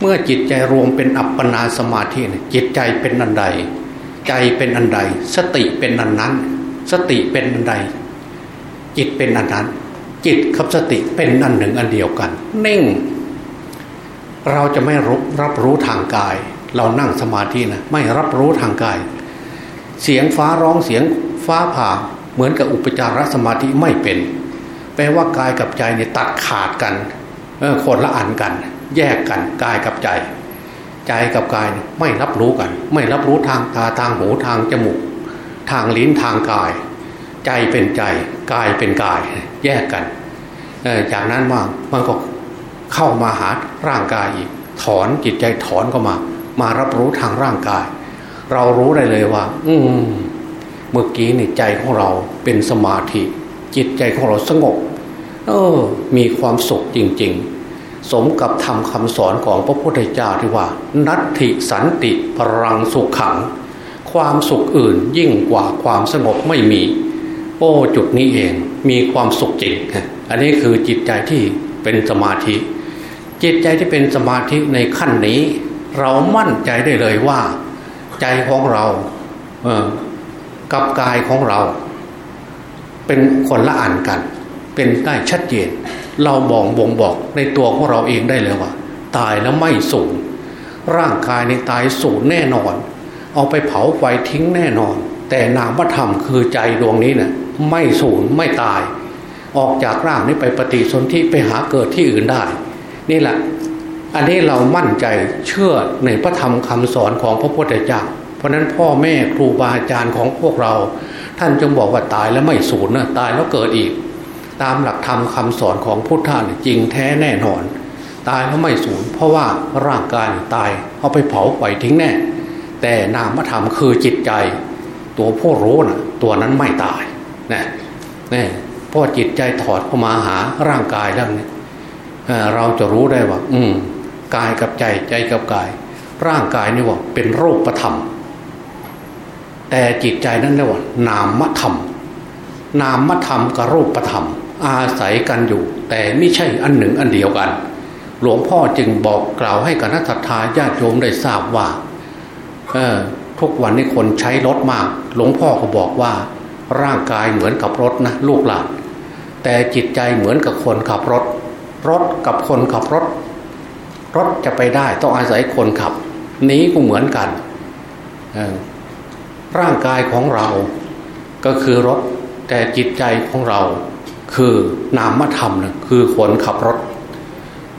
เมื่อจิตใจรวมเป็นอัปปนาสมาธิจิตใจเป็นอันใด ใจเป็นอันใด สติเป็นอันนั้น สติเป็นอันใด จิตเป็นอันนั้น จิตกับสติเป็นอันหนึ่งอันเดียวกัน นิ่ง เราจะไม่รับรับรู้ทางกาย เรานั่งสมาธินะไม่รับรู้ทางกาย เสียงฟ้าร้องเสียงฟ้าผ่าเหมือนกับอุปจารสมาธิไม่เป็น แปลว่ากายกับใจเนี่ยตัดขาดกันคนละอันกัน แยกกันกายกับใจ ใจกับกายไม่รับรู้กัน ไม่รับรู้ทางตาทางหูทางจมูก ทางลิ้นทางกาย ใจเป็นใจกายเป็นกายแยกกันจากนั้นว่ามันก็เข้ามาหาร่างกายอีก ถอนจิตใจถอนก็มา มารับรู้ทางร่างกาย เรารู้ได้เลยว่า อืมเมื่อกี้ในใจของเราเป็นสมาธิ จิตใจของเราสงบเออ มีความสุขจริง ๆ สมกับทำคำสอนของพระพุทธเจ้าที่ว่า นัตถิสันติพลังสุขขัง ความสุขอื่นยิ่งกว่าความสงบไม่มี โอ้จุดนี้เองมีความสุขจริงอันนี้คือจิตใจที่เป็นสมาธิ จิตใจที่เป็นสมาธิในขั้นนี้ เรามั่นใจได้เลยว่า ใจของเราเกับกายของเรา เป็นคนละอันกัน เป็นได้ชัดเจน เราบอกบ่งบอกในตัวของเราเองได้เลยว่า ตายแล้วไม่สูญร่างกายในตายสูญแน่นอน เอาไปเผาไฟทิ้งแน่นอน แต่นามธรรมคือใจดวงนี้เนะ่ยไม่สูญไม่ตาย ออกจากร่างนี้ไปปฏิสนธิไปหาเกิดที่อื่นได้ นี่แหละ อันนี้เรามั่นใจเชื่อในพระธรรมคำสอนของพระพุทธเจ้าเพราะนั้นพ่อแม่ครูบาอาจารย์ของพวกเรา ท่านจงบอกว่าตายแล้วไม่สูญนะตายแล้วเกิดอีก ตามหลักธรรมคาสอนของพุทธะจริงแท้แน่นอน ตายแล้วไม่สูญเพราะว่าร่างกายตายเอาไปเผาไปทิ้งแน่ แต่นามธรรมคือจิตใจ ตัวผู้รู้นะตัวนั้นไม่ตายนะเนี่ยพอจิตใจถอดเข้ามาหาร่างกายแล้วเนี่ยเราจะรู้ได้ว่า อืมกายกับใจใจกับกาย ร่างกายนี่ว่าเป็นโรคประธรรม แต่จิตใจนั้นเรียกว่านามธรรม นามธรรมกับรูปธรรม อาศัยกันอยู่ แต่ไม่ใช่อันหนึ่งอันเดียวกัน หลวงพ่อจึงบอกกล่าวให้กับนักศรัทธาญาติโยมได้ทราบว่า ทุกวันนี้คนใช้รถมาก หลวงพ่อก็บอกว่า ร่างกายเหมือนกับรถนะลูกหลานแต่จิตใจเหมือนกับคนขับรถ รถกับคนขับรถ รถจะไปได้ต้องอาศัยคนขับ นี้ก็เหมือนกันร่างกายของเราก็คือรถแต่จิตใจของเราคือนามธรรมนะคือคนขับรถ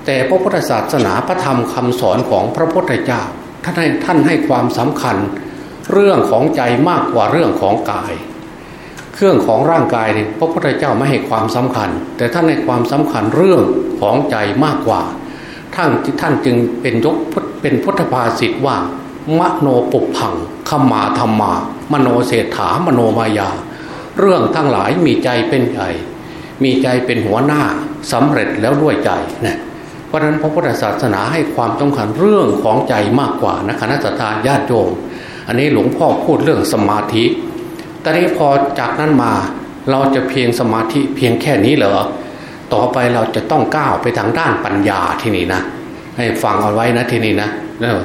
แต่พระพุทธศาสนาพระธรรมคำสอนของพระพุทธเจ้า ท่านให้ท่านให้ความสำคัญเรื่องของใจมากกว่าเรื่องของกาย เครื่องของร่างกายเนี่ยพระพุทธเจ้าไม่ให้ความสำคัญ แต่ท่านให้ความสำคัญเรื่องของใจมากกว่าท่านท่านจึงเป็นยกเป็นพุทธภาษิตว่ามโนปุพังขมาธรรมา มโนเศรษฐามโนมายา เรื่องทั้งหลายมีใจเป็นใหญ่มีใจเป็นหัวหน้าสำเร็จแล้วด้วยใจนะ เพราะฉะนั้นพระพุทธศาสนาให้ความสำคัญเรื่องของใจมากกว่านะคณะสัตยาญาติโยมอันนี้หลวงพ่อพูดเรื่องสมาธิตอนนี้พอจากนั้นมาเราจะเพียงสมาธิเพียงแค่นี้เหรอ ต่อไปเราจะต้องก้าวไปทางด้านปัญญาที่นี่นะ ให้ฟังเอาไว้นะที่นี่นะแล้ว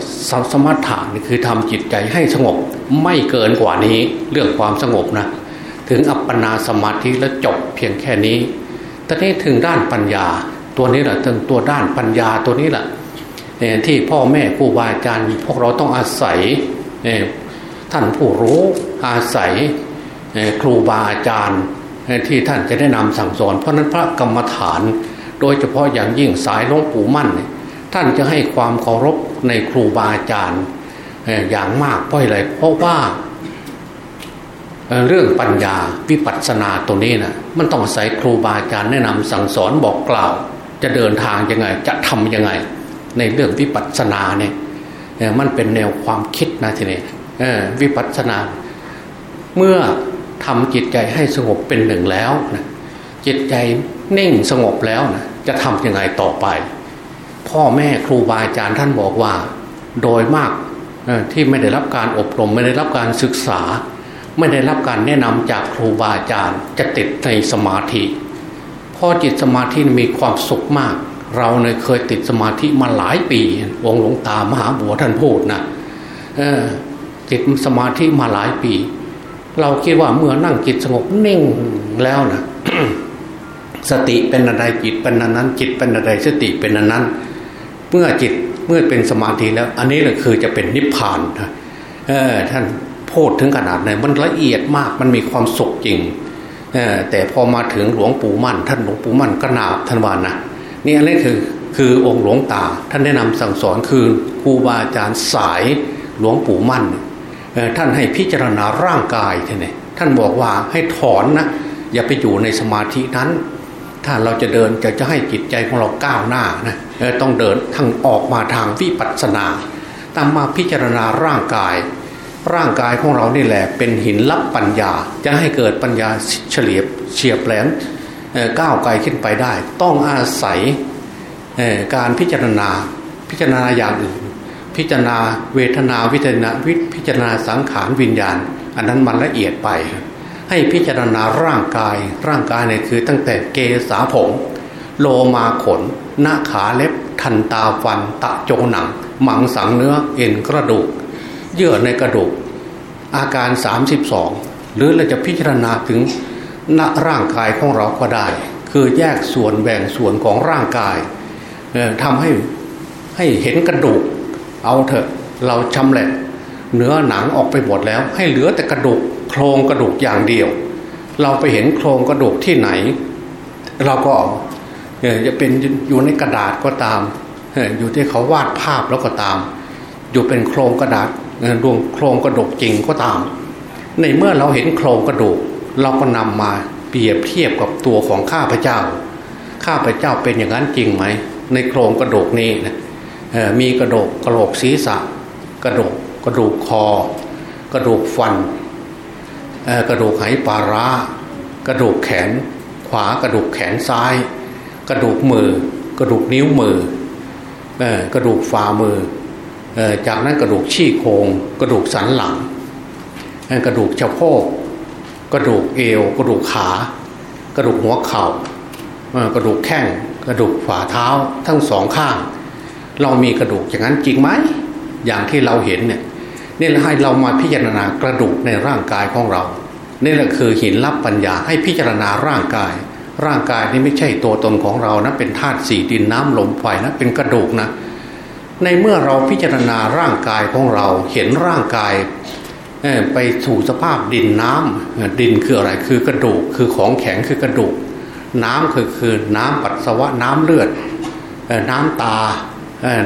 สมถะนี่คือทำจิตใจให้สงบไม่เกินกว่านี้เรื่องความสงบนะ ถึงอัปปนาสมาธิแล้วจบเพียงแค่นี้ตอนนี้ถึงด้านปัญญา ตัวนี้แหละตัวด้านปัญญาตัวนี้แหละที่พ่อแม่ครูบาอาจารย์พวกเราต้องอาศัยท่านผู้รู้อาศัยครูบาอาจารย์ที่ท่านจะได้นำสั่งสอน เพราะนั้นพระกรรมฐาน โดยเฉพาะอย่างยิ่งสายหลวงปู่มั่น ท่านจะให้ความเคารพในครูบาอาจารย์อย่างมากเพราะอะไรเพราะว่าเรื่องปัญญาวิปัสสนาตัวนี้นะมันต้องอาศัยครูบาอาจารย์แนะนำสั่งสอนบอกกล่าว จะเดินทางยังไง จะทำยังไง ในเรื่องวิปัสสนาเนี่ยมันเป็นแนวความคิดนะทีนี้วิปัสสนา เมื่อทำจิตใจให้สงบเป็นหนึ่งแล้วนะจิตใจนิ่งสงบแล้วนะจะทำยังไงต่อไป พ่อแม่ครูบาอาจารย์ท่านบอกว่า โดยมากที่ไม่ได้รับการอบรมไม่ได้รับการศึกษา ไม่ได้รับการแนะนำจากครูบาอาจารย์จะติดในสมาธิ อจิตสมาธิมีความสุขมาก เราเนี่ยเคยติดสมาธิมาหลายปีองหลวงตามหาบัวท่านพูดนะจิตสมาธิมาหลายปี เราคิดว่าเมื่อนั่งจิตสงบนิ่งแล้วนะสติเป็นอะไรจิตเป็นนั้น จิตเป็นอะไรสติเป็นนั้น เมื่อจิตเมื่อเป็นสมาธิแล้ว อันนี้แหละคือจะเป็นนิพพานนะท่านพูดถึงขนาดไหนมันละเอียดมากมันมีความสุขจริง แต่พอมาถึงหลวงปู่มั่น ท่านหลวงปู่มั่นก็นาบท่านวานนะนี่อันนี้คือคือองค์หลวงตา ท่านแนะนำสั่งสอนคือครูบาอาจารย์สายหลวงปู่มั่นท่านให้พิจารณาร่างกายท่านนี่ท่านบอกว่าให้ถอนนะอย่าไปอยู่ในสมาธินั้น ถ้าเราจะเดินจะจะให้จิตใจของเราก้าวหน้านะต้องเดินทางออกมาทางวิปัสสนาตามมาพิจารณาร่างกาย ร่างกายของเรานี่แหละเป็นหินลับปัญญา จะให้เกิดปัญญาเฉลียบเฉียบแหลมก้าวไกลขึ้นไปได้ ต้องอาศัยการพิจารณาพิจารณาอย่างอื่น พิจารณาเวทนาวิจารณาพิจารณาสังขารวิญญาณ อันนั้นมันละเอียดไป ให้พิจารณาร่างกายร่างกายเนี่ยคือตั้งแต่เกสาผม โลมาขน หน้าขาเล็บ ทันตาฟัน ตะโจหนัง หมังสังเนื้อเอ็นกระดูก เยื่อในกระดูก อาการ 32 หรือเราจะพิจารณาถึงณร่างกายของเราก็ได้ คือแยกส่วนแบ่งส่วนของร่างกายทำให้ให้เห็นกระดูก เอาเถอะเราชำแหละเนื้อหนังออกไปหมดแล้ว ให้เหลือแต่กระดูกโครงกระดูกอย่างเดียว เราไปเห็นโครงกระดูกที่ไหน เราก็จะเป็นอยู่ในกระดาษก็ตาม อยู่ที่เขาวาดภาพแล้วก็ตาม อยู่เป็นโครงกระดาษ ดวงโครงกระดูกจริงก็ตาม ในเมื่อเราเห็นโครงกระดูก เราก็นำมาเปรียบเทียบกับตัวของข้าพเจ้า ข้าพเจ้าเป็นอย่างนั้นจริงไหม ในโครงกระดูกนี้นะมีกระดูกกระโหลกศีรษะ กระดูกกระดูกคอ กระดูกฟันกระดูกไหปาร้ากระดูกแขน ขวากระดูกแขนซ้าย กระดูกมือ กระดูกนิ้วมือกระดูกฝ่ามือ จากนั้นกระดูกชี้โครงกระดูกสันหลัง กระดูกเจ้าโพกระดูกเอว กระดูกขา กระดูกหัวเข่ากระดูกแข้งกระดูกฝ่าเท้าทั้งสองข้าง เรามีกระดูกอย่างนั้นจริงไหมอย่างที่เราเห็นเนี่ยนี่แหละให้เรามาพิจารณากระดูกในร่างกายของเรานี่แหละคือหินรับปัญญาให้พิจารณาร่างกาย ร่างกายนี่ไม่ใช่ตัวตนของเรานะเป็นธาตุสี่ดินน้ำลมไฟนะเป็นกระดูกนะ ในเมื่อเราพิจารณาร่างกายของเราเห็นร่างกายไปถูสภาพดินน้ำดินคืออะไรคือกระดูกคือของแข็งคือกระดูก น้ำคือคือน้ำปัสสาวะน้ำเลือดน้ำตา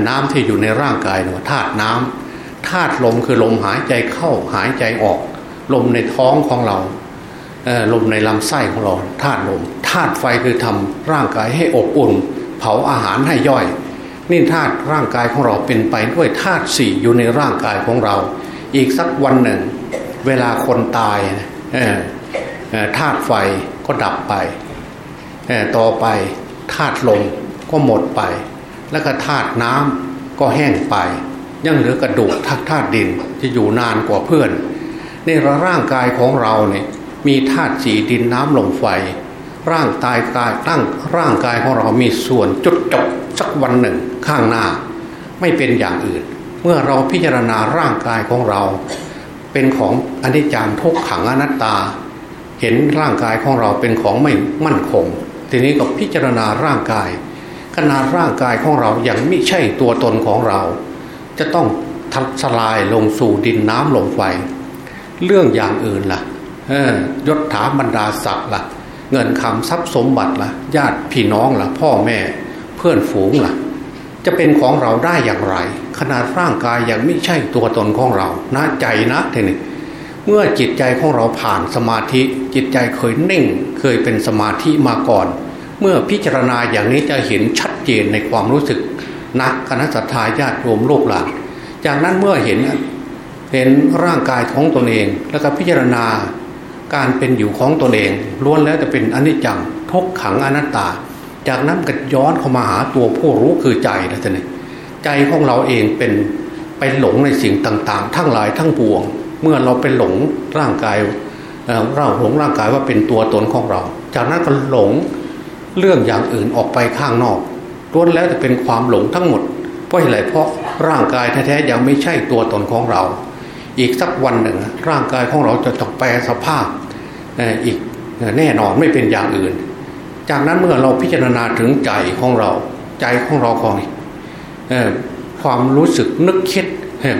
น้ำที่อยู่ในร่างกายเนาะธาตุน้ำธาตุลมคือลมหายใจเข้าหายใจออก ลมในท้องของเราลมในลำไส้ของเราธาตุลมธาตุไฟคือทำร่างกายให้อบอุ่น เผาอาหารให้ย่อย นี่ธาตุร่างกายของเราเป็นไปด้วยธาตุสี่อยู่ในร่างกายของเรา อีกสักวันหนึ่ง เวลาคนตายธาตุไฟก็ดับไปต่อไปธาตุลมก็หมดไป แล้วก็ธาตุน้ำก็แห้งไปยังเหลือกระดูกทักธาตุดินจะอยู่นานกว่าเพื่อนในร่างกายของเราเนี่ยมีธาตุสีดินน้ำลมไฟ ร่างกายกายตั้งร่างกายของเรามีส่วนจุดจบสักวันหนึ่งข้างหน้า ไม่เป็นอย่างอื่น เมื่อเราพิจารณาร่างกายของเรา เป็นของอนิจจังทุกขังอนัตตา เห็นร่างกายของเราเป็นของไม่มั่นคง ทีนี้ก็พิจารณาร่างกายขนาดร่างกายของเรายัางไม่ใช่ตัวตนของเรา จะต้องทับสลายลงสู่ดินน้ำลมไฟ เรื่องอย่างอื่นละ่ะยศถาบรรดาศักดิ์ละ่ะ เงินคำทรัพย์สมบัติละ่ะ ญาติพี่น้องละ่ะ พ่อแม่เพื่อนฝูงละ่ะ จะเป็นของเราได้อย่างไร ขนาดร่างกายยังไม่ใช่ตัวตนของเรานะใจนะทีนี้เมื่อจิตใจของเราผ่านสมาธิจิตใจเคยนิ่ง เคยเป็นสมาธิมาก่อน เมื่อพิจารณาอย่างนี้จะเห็นชัดเจนในความรู้สึกนักคณะสัตยาญาติโยมโลกหลานจากนั้นเมื่อเห็นเห็นร่างกายของตนเองแล้วก็พิจารณา การเป็นอยู่ของตนเองล้วนแล้วจะเป็นอนิจจังทุกขังอนัตตา จากนั้นก็ย้อนเข้ามาหาตัวผู้รู้คือใจนะท่านใจของเราเองเป็นไปหลงในสิ่งต่างๆ ทั้งหลายทั้งปวง เมื่อเราเป็นหลงร่างกายเราหลงร่างกายว่าเป็นตัวตนของเรา จากนั้นก็หลงเรื่องอย่างอื่นออกไปข้างนอกล้วนแล้วจะเป็นความหลงทั้งหมดเพราะอะไรเพราะร่างกายแท้ๆยังไม่ใช่ตัวตนของเรา อีกสักวันหนึ่ง ร่างกายของเราจะต้องแปลสภาพอีกแน่นอนไม่เป็นอย่างอื่น จากนั้นเมื่อเราพิจารณาถึงใจของเรา ใจของเราของความรู้สึกนึกคิด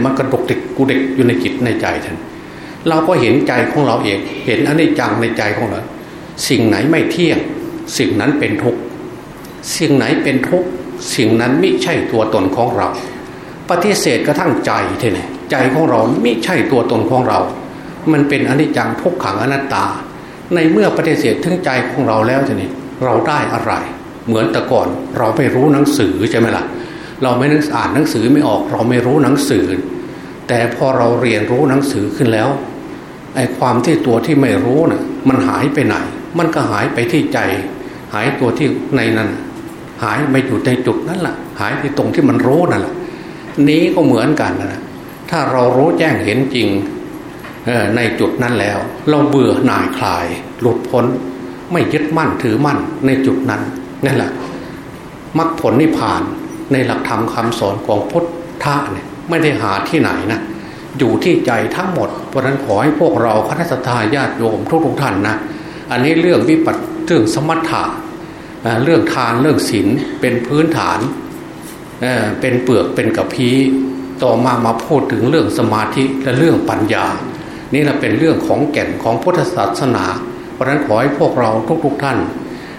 มันกระดกติดกูเด็กอยู่ในจิตในใจท่านเราก็เห็นใจของเราเอง เห็นอันนี้จังในใจของเรา สิ่งไหนไม่เที่ยง สิ่งนั้นเป็นทุกข์สิ่งไหนเป็นทุกข์สิ่งนั้นไม่ใช่ตัวตนของเรา ปฏิเสธกระทั่งใจเท่านี่ ใจของเราไม่ใช่ตัวตนของเรา มันเป็นอนิจจังทุกขังอนัตตา ในเมื่อปฏิเสธถึงใจของเราแล้วจะนี่เราได้อะไร เหมือนแต่ก่อนเราไม่รู้หนังสือใช่ไหมละ่ะ เราไม่นึกอ่านหนังสือไม่ออก เราไม่รู้หนังสือ แต่พอเราเรียนรู้หนังสือขึ้นแล้วไอ้ความที่ตัวที่ไม่รู้นะ่ะมันหายไปไหน มันก็หายไปที่ใจ หายตัวที่ในนั้น หายไม่อยู่ในจุดนั้นละ่ะ หายที่ตรงที่มันรู้นั่นแหละนี้ก็เหมือนกันนะ ถ้าเรารู้แจ้งเห็นจริงในจุดนั้นแล้ว เราเบื่อหน่ายคลาย หลุดพ้น ไม่ยึดมั่นถือมั่นในจุดนั้นนั่นแหละมรรคผลนิพพานในหลักธรรมคาสอนของพุทธะเนี่ยไม่ได้หาที่ไหนนะอยู่ที่ใจทั้งหมดเพราะนั้นขอให้พวกเราคณะสัตยาญาติโยมทุกทุกท่านนะอันนี้เรื่องวิปัสเรื่องสมถะเรื่องทานเรื่องศีลเป็นพื้นฐานเป็นเปลือกเป็นกระพี้ ต่อมามาพูดถึงเรื่องสมาธิและเรื่องปัญญา นี่แหละเป็นเรื่องของแก่นของพุทธศาสนา เพราะฉะนั้นขอให้พวกเราทุกๆทท่าน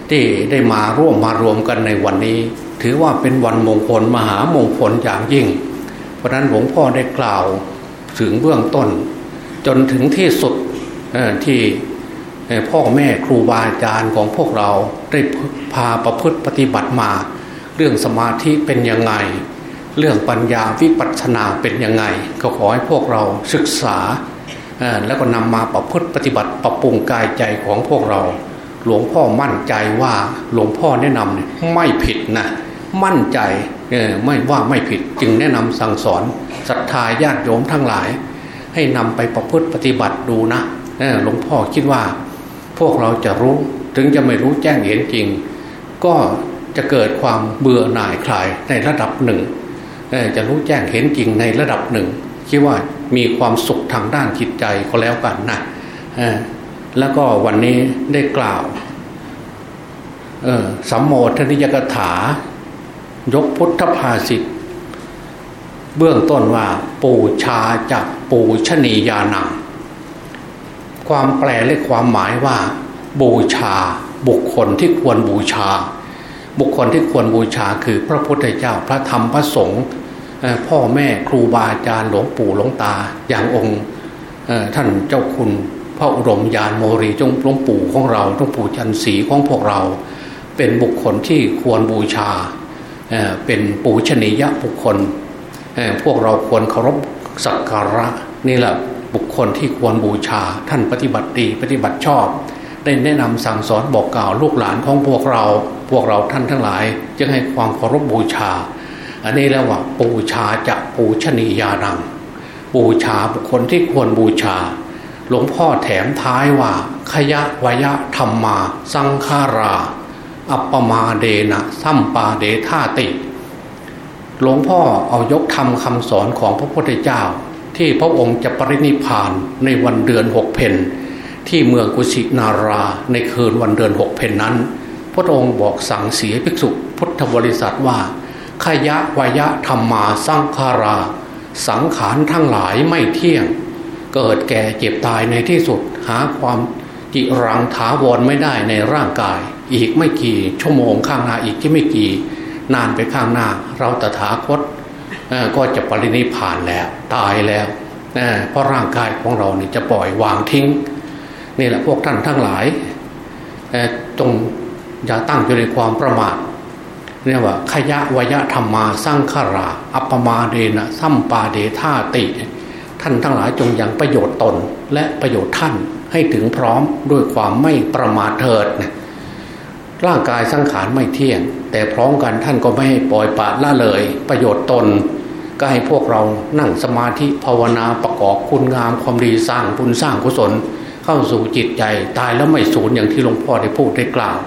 ที่ได้มาร่วมมารวมกันในวันนี้ ถือว่าเป็นวันมงคลมหามงคลอย่างยิ่ง เพราะนั้นหลวงพ่อได้กล่าวถึงเบื้องต้น จนถึงที่สุดที่พ่อแม่ครูบาอาจารย์ของพวกเราได้พาประพฤติปฏิบัติมา เรื่องสมาธิเป็นยังไง เรื่องปัญญาวิปัสสนาเป็นยังไง ก็ขอให้พวกเราศึกษาแล้วก็นำมาประพฤติปฏิบัติปรับปรุงกายใจของพวกเรา หลวงพ่อมั่นใจว่าหลวงพ่อแนะนำเนี่ยไม่ผิดนะมั่นใจไม่ว่าไม่ผิดจึงแนะนำสั่งสอนศรัทธาญาติโยมทั้งหลาย ให้นำไปประพฤติปฏิบัติดูนะหลวงพ่อคิดว่า พวกเราจะรู้ถึงจะไม่รู้แจ้งเห็นจริง ก็จะเกิดความเบื่อหน่ายคลายในระดับหนึ่ง จะรู้แจ้งเห็นจริงในระดับหนึ่งคิดว่ามีความสุขทางด้านจิตใจก็แล้วกันนะแล้วก็วันนี้ได้กล่าวสัมโมทนิยกถา ยกพุทธภาษิตเบื้องต้นว่าปูชาจากปูชนียานัง ความแปลและความหมายว่า บูชาบุคคลที่ควรบูชา บุคคลที่ควรบูชาคือพระพุทธเจ้าพระธรรมพระสงฆ์พ่อแม่ครูบาอาจารย์หลวงปู่หลวงตา อย่างองค์ท่านเจ้าคุณพระอุดมยานโมรีจงหลวงปู่ของเราหลวงปู่จันสีของพวกเรา เป็นบุคคลที่ควรบูชาเป็นปูชนียบุคคล พวกเราควรเคารพสักการะนี่แหละบุคคลที่ควรบูชาท่านปฏิบัติดีปฏิบัติชอบ ได้แนะนำสั่งสอนบอกกล่าวลูกหลานของพวกเรา พวกเราท่านทั้งหลายจึงให้ความเคารพบูชา อันนี้แล้วว่าบูชาจะปูชนียานังบูชาบุคคลที่ควรบูชา หลวงพ่อแถมท้ายว่าขยะวยะธรรมมาสังขารา อัปปมาเดนะสัมปาเดธาติ หลวงพ่อเอายกธรรมคำสอนของพระพุทธเจ้า ที่พระองค์จะปรินิพานในวันเดือนหกเพน ที่เมืองกุสินาราในคืนวันเดือนหกเพนนั้น พระองค์บอกสั่งเสียภิกษุพุทธบริษัทว่าขยะวยะธรรมมาสร้างคารา สังขารทั้งหลายไม่เที่ยง เกิดแก่เจ็บตายในที่สุดหาความจิรังถาวรไม่ได้ในร่างกาย อีกไม่กี่ชั่วโมงข้างหน้าอีกที่ไม่กี่ นานไปข้างหน้า เราตถาคตก็จะปรินิพานแล้วตายแล้วเพราะร่างกายของเราเนี่ยจะปล่อยวางทิ้ง นี่แหละพวกท่านทั้งหลายจงอย่าตั้งอยู่ในความประมาทเนี่ยว่าขยะวยะธรรมาสร้างขารา อัปมาเดนะสัมปาเดธาติ ท่านทั้งหลายจงยังประโยชน์ตนและประโยชน์ท่านให้ถึงพร้อมด้วยความไม่ประมาทเถิดนะร่างกายสังขารไม่เที่ยง แต่พร้อมกันท่านก็ไม่ให้ปล่อยปละละเลย ประโยชน์ตน ก็ให้พวกเรานั่งสมาธิภาวนาประกอบคุณงามความดีสร้างบุญสร้างกุศล เข้าสู่จิตใจ ตายแล้วไม่สูญอย่างที่หลวงพ่อได้พูดได้กล่าว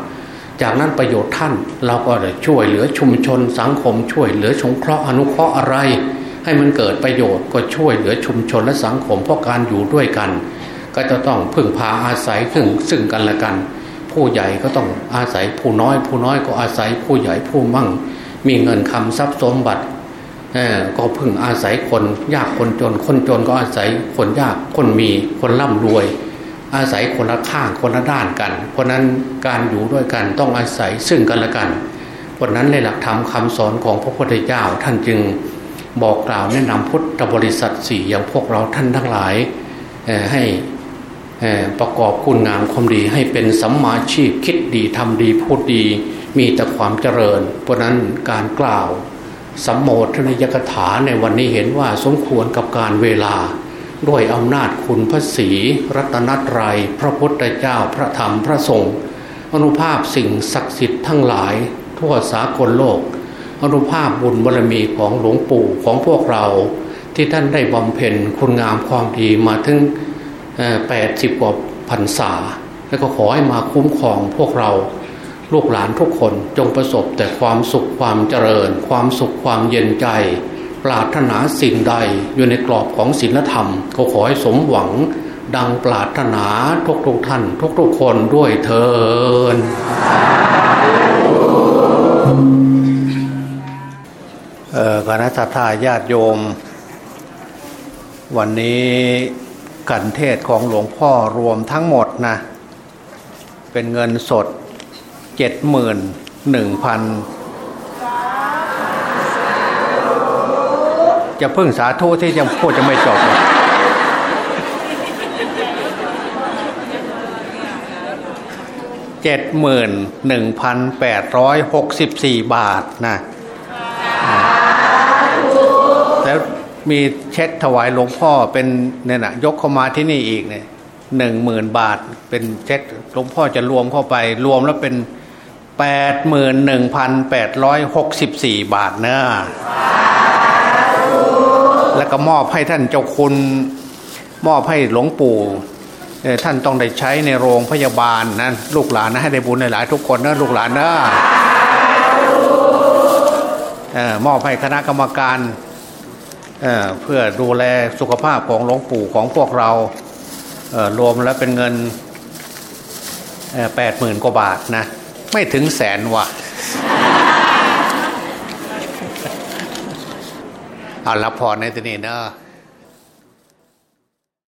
จากนั้นประโยชน์ท่านเราก็จะช่วยเหลือชุมชนสังคมช่วยเหลือสงเคราะห์อนุเคราะห์อะไร ให้มันเกิดประโยชน์ก็ช่วยเหลือชุมชนและสังคมเพราะการอยู่ด้วยกัน ก็จะต้องพึ่งพาอาศัยซึ่งซึ่งกันและกัน ผู้ใหญ่ก็ต้องอาศัยผู้น้อย ผู้น้อยก็อาศัยผู้ใหญ่ผู้มั่ง มีเงินคำทรัพย์สมบัติก็พึ่งอาศัยคนยากคนจน คนจนก็อาศัยคนยากคนมีคนร่ำรวย อาศัยคนละข้างคนละด้านกัน เพราะนั้นการอยู่ด้วยกันต้องอาศัยซึ่งกันและกันเพราะนั้นในหลักธรรมคาสอนของพระพุทธเจ้าท่านจึงบอกกล่าวแนะนำพุทธบริษัทสี่อย่างพวกเราท่านทั้งหลายให้ประกอบคุณงามความดีให้เป็นสัมมาชีพคิดดีทำดีพูดดีมีแต่ความเจริญ เพราะนั้นการกล่าวสัมโมทนิยกถาในวันนี้เห็นว่าสมควรกับการเวลา ด้วยอำนาจคุณพระศีรัตนตรยัย พระพุทธเจ้าพระธรรมพระสงฆ์อนุภาพสิ่งศักดิ์สิทธิ์ทั้งหลาย ทั่วสากลโลก อนุภาพบุญบารมีของหลวงปู่ของพวกเรา ที่ท่านได้บำเพ็ญคุณงามความดีมาถึงแปดสิบกว่าพรรษา แล้วก็ขอให้มาคุ้มครองพวกเราลูกหลานทุกคนจงประสบแต่ความสุขความเจริญ ความสุขความเย็นใจ ปรารถนาสิ่งใดอยู่ในกรอบของศีลธรรมก็ขอให้สมหวังดังปรารถนาทุกทุกท่านทุกทุกคนด้วยเทินคณะทาญาติโยม วันนี้กันเทศของหลวงพ่อรวมทั้งหมดนะ เป็นเงินสดเจ็ดหมื่นหนึ่งพันจะพึ่งสาธุที่ยังพูดจะไม่จบเจ็ดหมื่นหนึ่งพันแปดร้อยหกสิบสี่บาทนะแล้วมีเช็คถวายหลวงพ่อเป็นเนี่ยนะยกเข้ามาที่นี่อีกเนี่ยหนึ่งหมื่นบาทเป็นเช็คหลวงพ่อจะรวมเข้าไป รวมแล้วเป็นแปดหมื่นหนึ่งพันแปดร้อยหกสิบสี่บาทเนะ แล้วก็มอบให้ท่านเจ้าคุณมอบให้หลวงปู่ท่านต้องได้ใช้ในโรงพยาบาลนะลูกหลานนะให้ได้บุญหลายทุกคนนะลูกหลานนะออมอบให้คณะกรรมการเเพื่อดูแลสุขภาพของหลวงปู่ของพวกเราเรวมแล้วเป็นเงินแปดหมื่นกว่าบาทนะ ไม่ถึงแสนว่ะ เอารับพรในที่นี้เนอะ